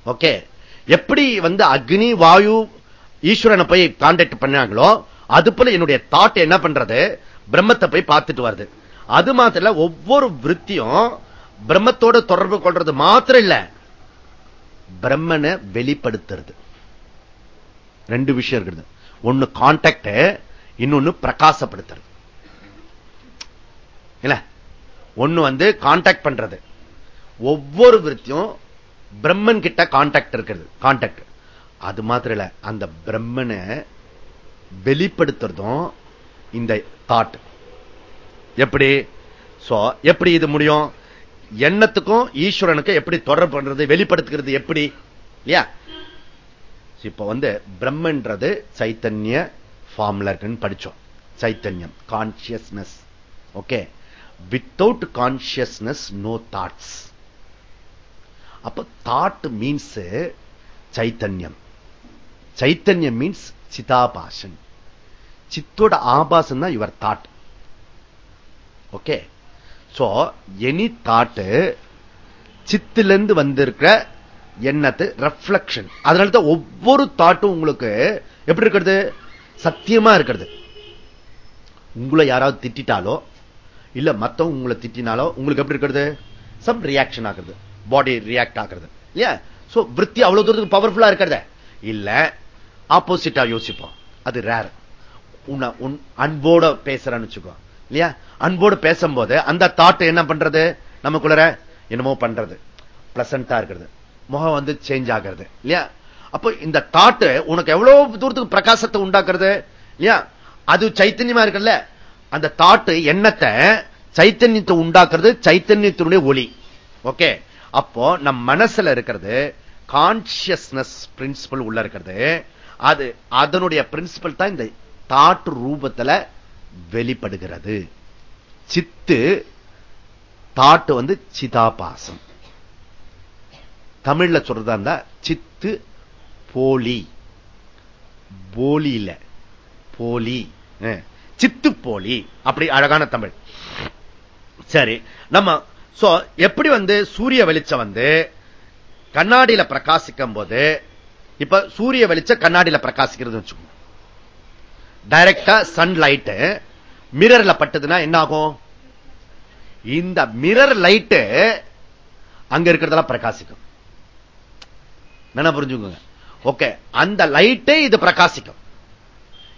ஓகே. எப்படி வந்து அக்னி வாயு ஈஸ்வரனை போய் கான்டாக்ட் பண்ணாங்களோ அது போல என்னுடைய தாட் என்ன பண்றது? பிரம்மத்தை போய் பார்த்துட்டு வருது. அது மாத்திரம் ஒவ்வொரு விற்த்தியும் பிரம்மத்தோட தொடர்பு கொள்றது மாத்திரம் இல்ல. பிரம்மனை வெளிப்படுத்துறது. ரெண்டு விஷயம் இருக்குது. ஒன்னு கான்டாக்ட் இன்னொன்னு பிரகாசப்படுத்துறது. இல்ல? ஒண்ணு வந்து கான்டாக்ட் பண்றது. ஒவ்வொரு விருத்தியும் பிரம்மன் கிட்ட கான்டாக்ட் இருக்கிறது. கான்டாக்ட் அது மாத்திரம் இல்ல அந்த பிரம்மனை வெளிப்படுத்துறதும் இந்த தாட் எப்படி? எப்படி இது முடியும்? எண்ணத்துக்கும் ஈஸ்வரனுக்கும் எப்படி தொடர்பு பண்றது வெளிப்படுத்துகிறது எப்படி? இல்லையா? இப்ப வந்து பிரம்மன்றது சைத்தன்ய ஃபார்ம்ல இருக்குன்னு படிச்சோம். சைத்தன்யம் consciousness okay without consciousness no thoughts அப்ப தாட் மீன்ஸ் சைத்தன்யம். சைத்தன்யம் மீன்ஸ் சிதாபாசன். சித்தோட ஆபாசம் தான் your thought okay so any thought சித்திலிருந்து வந்திருக்கிற எண்ணத்து ரெஃப்ளக்ஷன் அதனாலதான் ஒவ்வொரு தாட்டும் உங்களுக்கு எப்படி இருக்கிறது? சத்தியமா இருக்கிறது. உங்களை யாராவது திட்டாலோ இல்ல மத்தவங்க உங்களை திட்டினாலோ உங்களுக்கு எப்படி இருக்கிறது? சம் ரியாக்ஷன் ஆகுது. பாடி ரியாக்ட் ஆகுறது. இல்லையா? சோ விற்பி அவ்வளவு தூரத்துக்கு பவர்ஃபுல்லா இருக்கிறத. இல்ல ஆப்போசிட்டா யோசிப்போம். அது ரேர் உன்னை உன் அன்போட பேசுறன்னு வச்சுக்கோ. இல்லையா? அன்போடு பேசும்போது அந்த தாட் என்ன பண்றது? நமக்குள்ள என்னமோ பண்றது. பிளசண்டா இருக்கிறது. முகம் வந்து சேஞ்ச் ஆகிறது இல்லையா? அப்போ இந்த தாட்டு உனக்கு எவ்வளவு தூரத்துக்கு பிரகாசத்தை உண்டாக்குறது இல்லையா? அது சைத்தன்யமா இருக்குல்ல? அந்த தாட்டு எண்ணத்தை சைத்தன்யத்தை உண்டாக்குறது சைத்தன்யத்தினுடைய ஒளி. ஓகே அப்போ நம் மனசுல இருக்கிறது கான்சியஸ்னஸ் பிரின்சிபல் உள்ள இருக்கிறது. அது அதனுடைய பிரின்சிபல் தான் இந்த தாட்டு ரூபத்துல வெளிப்படுகிறது. சித்து தாட்டு வந்து சிதாபாசம். தமிழ்ல சொல்றதா இருந்தா சித்து போலி. போலி. இல்ல போலி சித்து போலி. அப்படி அழகான தமிழ். சரி நம்ம எப்படி வந்து சூரிய வெளிச்சம் வந்து கண்ணாடியில பிரகாசிக்கும் போது இப்ப சூரிய வெளிச்சம் கண்ணாடியில பிரகாசிக்கிறது வச்சுக்கோங்க. டைரக்டா சன்லைட் மிரர்ல பட்டதுன்னா என்ன ஆகும் இந்த மிரர் லைட்டு அங்க இருக்கிறதெல்லாம் பிரகாசிக்கும். என்ன புரிஞ்சுக்கோங்க. ஓகே அந்த லைட்டே இது பிரகாசிக்கும்.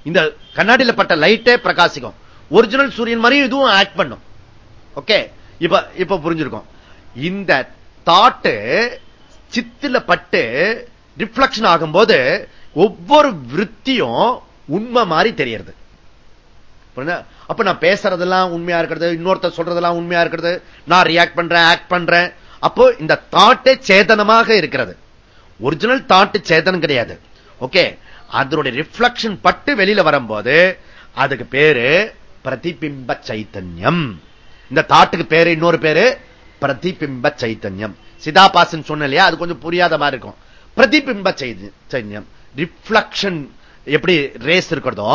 இந்த கண்ணாடியில் பட்ட லைட்டே பிரகாசிக்கும். ஒரிஜினல் சூரியன் மாதிரியும் இதுவும் ஆக்ட் பண்ணும். ஓகே இப்ப இப்ப புரிஞ்சிருக்கும். இந்த தாட்டு சித்தில பட்டு ரிஃப்ளக்ஷன் ஆகும்போது ஒவ்வொரு விற்த்தியும் உண்மை மாதிரி தெரியறது. அப்ப நான் பேசுறதெல்லாம் உண்மையா இருக்கிறது இன்னொருத்தர் சொல்றதெல்லாம் உண்மையா இருக்கிறது நான் ரியாக்ட் பண்றேன் ஆக்ட் பண்றேன். அப்போ இந்த தாட்டே சேதனமாக இருக்கிறது. ஒரிஜினல் தாட்டு சேதனம் கிடையாது. ஓகே அதனுடைய ரிஃப்ளக்ஷன் பட்டு வெளியில வரும்போது அதுக்கு பேரு பிரதிபிம்ப சைத்தன்யம். இந்த தாட்டுக்கு பேரு இன்னொரு பேரு பிரதிபிம்ப சைத்தன்யம். சிதாபாசன் சொன்ன இல்லையா? அது கொஞ்சம் புரியாத மாதிரி இருக்கும். பிரதிபிம்ப சைத்தன்யம். ரிஃப்ளக்ஷன் எப்படி ரேஸ் இருக்கிறதோ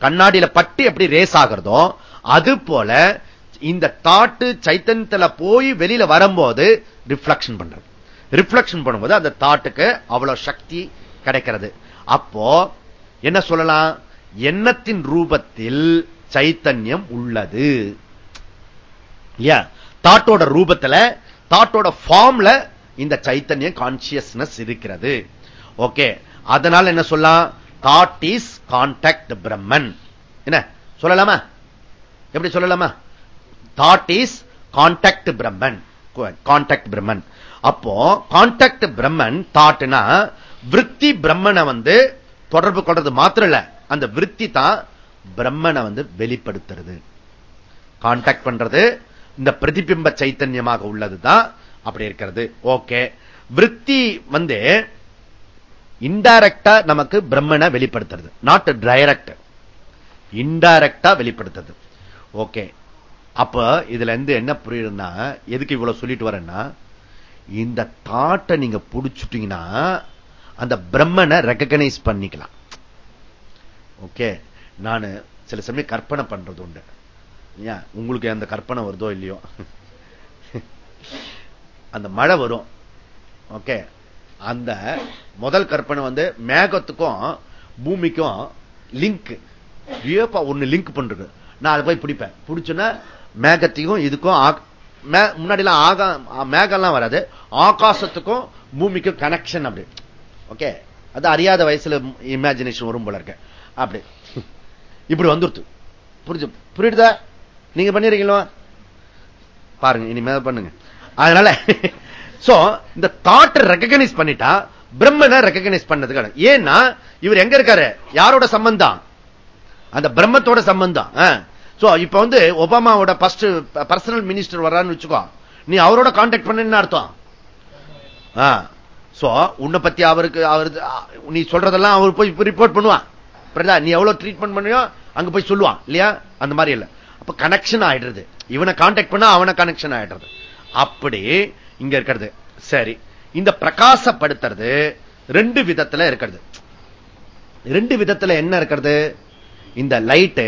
கண்ணாடியில பட்டு எப்படி ரேஸ் ஆகிறதோ அது போல இந்த தாட்டு சைத்தன்யத்துல போய் வெளியில வரும்போது ரிஃப்ளக்ஷன் பண்றது. ரிஃப்ளக்ஷன் பண்ணும்போது அந்த தாட்டுக்கு அவ்வளவு சக்தி கிடைக்கிறது. அப்போ என்ன சொல்லலாம்? எண்ணத்தின் ரூபத்தில் சைத்தன்யம் உள்ளது. தாட்டோட ரூபத்துல தாட்டோட ஃபார்ம்ல இந்த சைத்தன்யம் கான்சியஸ்னஸ் இருக்கிறது. ஓகே அதனால என்ன சொல்லலாம்? தாட் இஸ் கான்டாக்ட் பிரம்மன் என்ன? சொல்லலாமா? எப்படி சொல்லலாமா? Thought is contact Brahman contact பிரம்மன் அப்போ கான்டாக்ட் பிரம்மன் தாட்னா விற்பி பிரம்மனை வந்து தொடர்பு கொள்றது மாத்திரம் இல்ல அந்த விற்பி தான் பிரம்மனை வந்து வெளிப்படுத்துறது. கான்டாக்ட் பண்றது இந்த பிரதிபிம்ப சைத்தன்யமாக உள்ளதுதான் அப்படி இருக்கிறது. ஓகே விற்பி வந்து இன்டைரக்டா நமக்கு பிரம்மனை வெளிப்படுத்துறது. நாட் டைரக்ட் இன்டைரக்டா வெளிப்படுத்துறது. ஓகே அப்ப இதுல இருந்து என்ன புரியுதுன்னா எதுக்கு இவ்வளவு சொல்லிட்டு வரேன்னா இந்த தாட்டை நீங்க புடிச்சுட்டீங்கன்னா அந்த பிரம்மனை ரெக்கக்னைஸ் பண்ணிக்கலாம். ஓகே நான் சில சமயம் கற்பனை பண்றது உண்டு. ஏன் உங்களுக்கு அந்த கற்பனை வருதோ இல்லையோ? அந்த மழை வரும். ஓகே அந்த முதல் கற்பனை வந்து மேகத்துக்கும் பூமிக்கும் லிங்க் ஒன்னு லிங்க் பண்றது. நான் அதை போய் பிடிப்பேன். பிடிச்சுன்னா மேகத்தையும் இதுக்கும் முன்னாடி எல்லாம் ஆகா மேகம்லாம் வராது. ஆகாசத்துக்கும் பூமிக்கும் கனெக்ஷன் அப்படி. ஓகே அது அறியாத வயசுல இமேஜினேஷன் வரும் போல இருக்க. அப்படி. இப்படி வந்துருத்து புரிஞ்சு புரியுதா? நீங்க பண்ணிருக்கீங்களோ? பாருங்க இனிமே பண்ணுங்க. அதனால சோ இந்த தாட் ரெக்கக்னைஸ் பண்ணிட்டா பிரம்மனை ரெக்கக்னைஸ் பண்ணதுக்கான ஏன்னா இவர் எங்க இருக்காரு? யாரோட சம்பந்தம்? அந்த பிரம்மத்தோட சம்பந்தம். சோ இப்ப வந்து ஒபாமாவோட பர்ஸ்ட் பர்சனல் மினிஸ்டர் வர்றான்னு வச்சுக்கோ நீ அவரோட கான்டாக்ட் பண்ண அர்த்தம். சோ உன்னை பத்தி அவருக்கு அவரு நீ சொல்றதெல்லாம் அவர் போய் ரிப்போர்ட் பண்ணுவான். நீ எவ்வளவு ட்ரீட்மெண்ட் பண்ணியோ அங்க போய் சொல்லுவான். இல்லையா? அந்த மாதிரி இல்ல. அப்ப கனெக்ஷன் ஆயிடுறது. இவனை கான்டாக்ட் பண்ணா அவனை கனெக்ஷன் ஆயிடுறது. அப்படி இங்க இருக்கிறது. சரி. இந்த பிரகாசப்படுத்துறது ரெண்டு விதத்துல இருக்கிறது. ரெண்டு விதத்துல என்ன இருக்கிறது? இந்த லைட்டு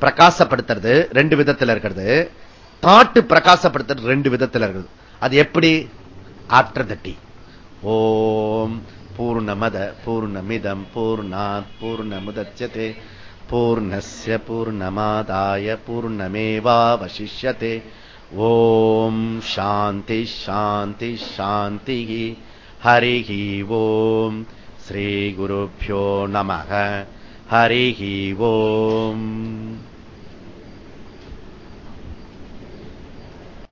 பிரகாசப்படுத்துறது ரெண்டு விதத்தில் இருக்கிறது. தாட்டு பிரகாசப்படுத்துறது ரெண்டு விதத்தில் இருக்கிறது. அது எப்படி? ஆஃப்டர் ஓம் பூர்ணமத பூர்ணமிதம் பூர்ணாத் பூர்ணமுதட்சதே பூர்ணஸ்ய பூர்ணமாதாய பூர்ணமேவாவசிஷ்யதே. ஓம் சாந்தி ஷாந்தி ஷாந்தி ஹரிஹி ஓம் ஸ்ரீ குருபியோ நம ஹரிஹி ஓம்.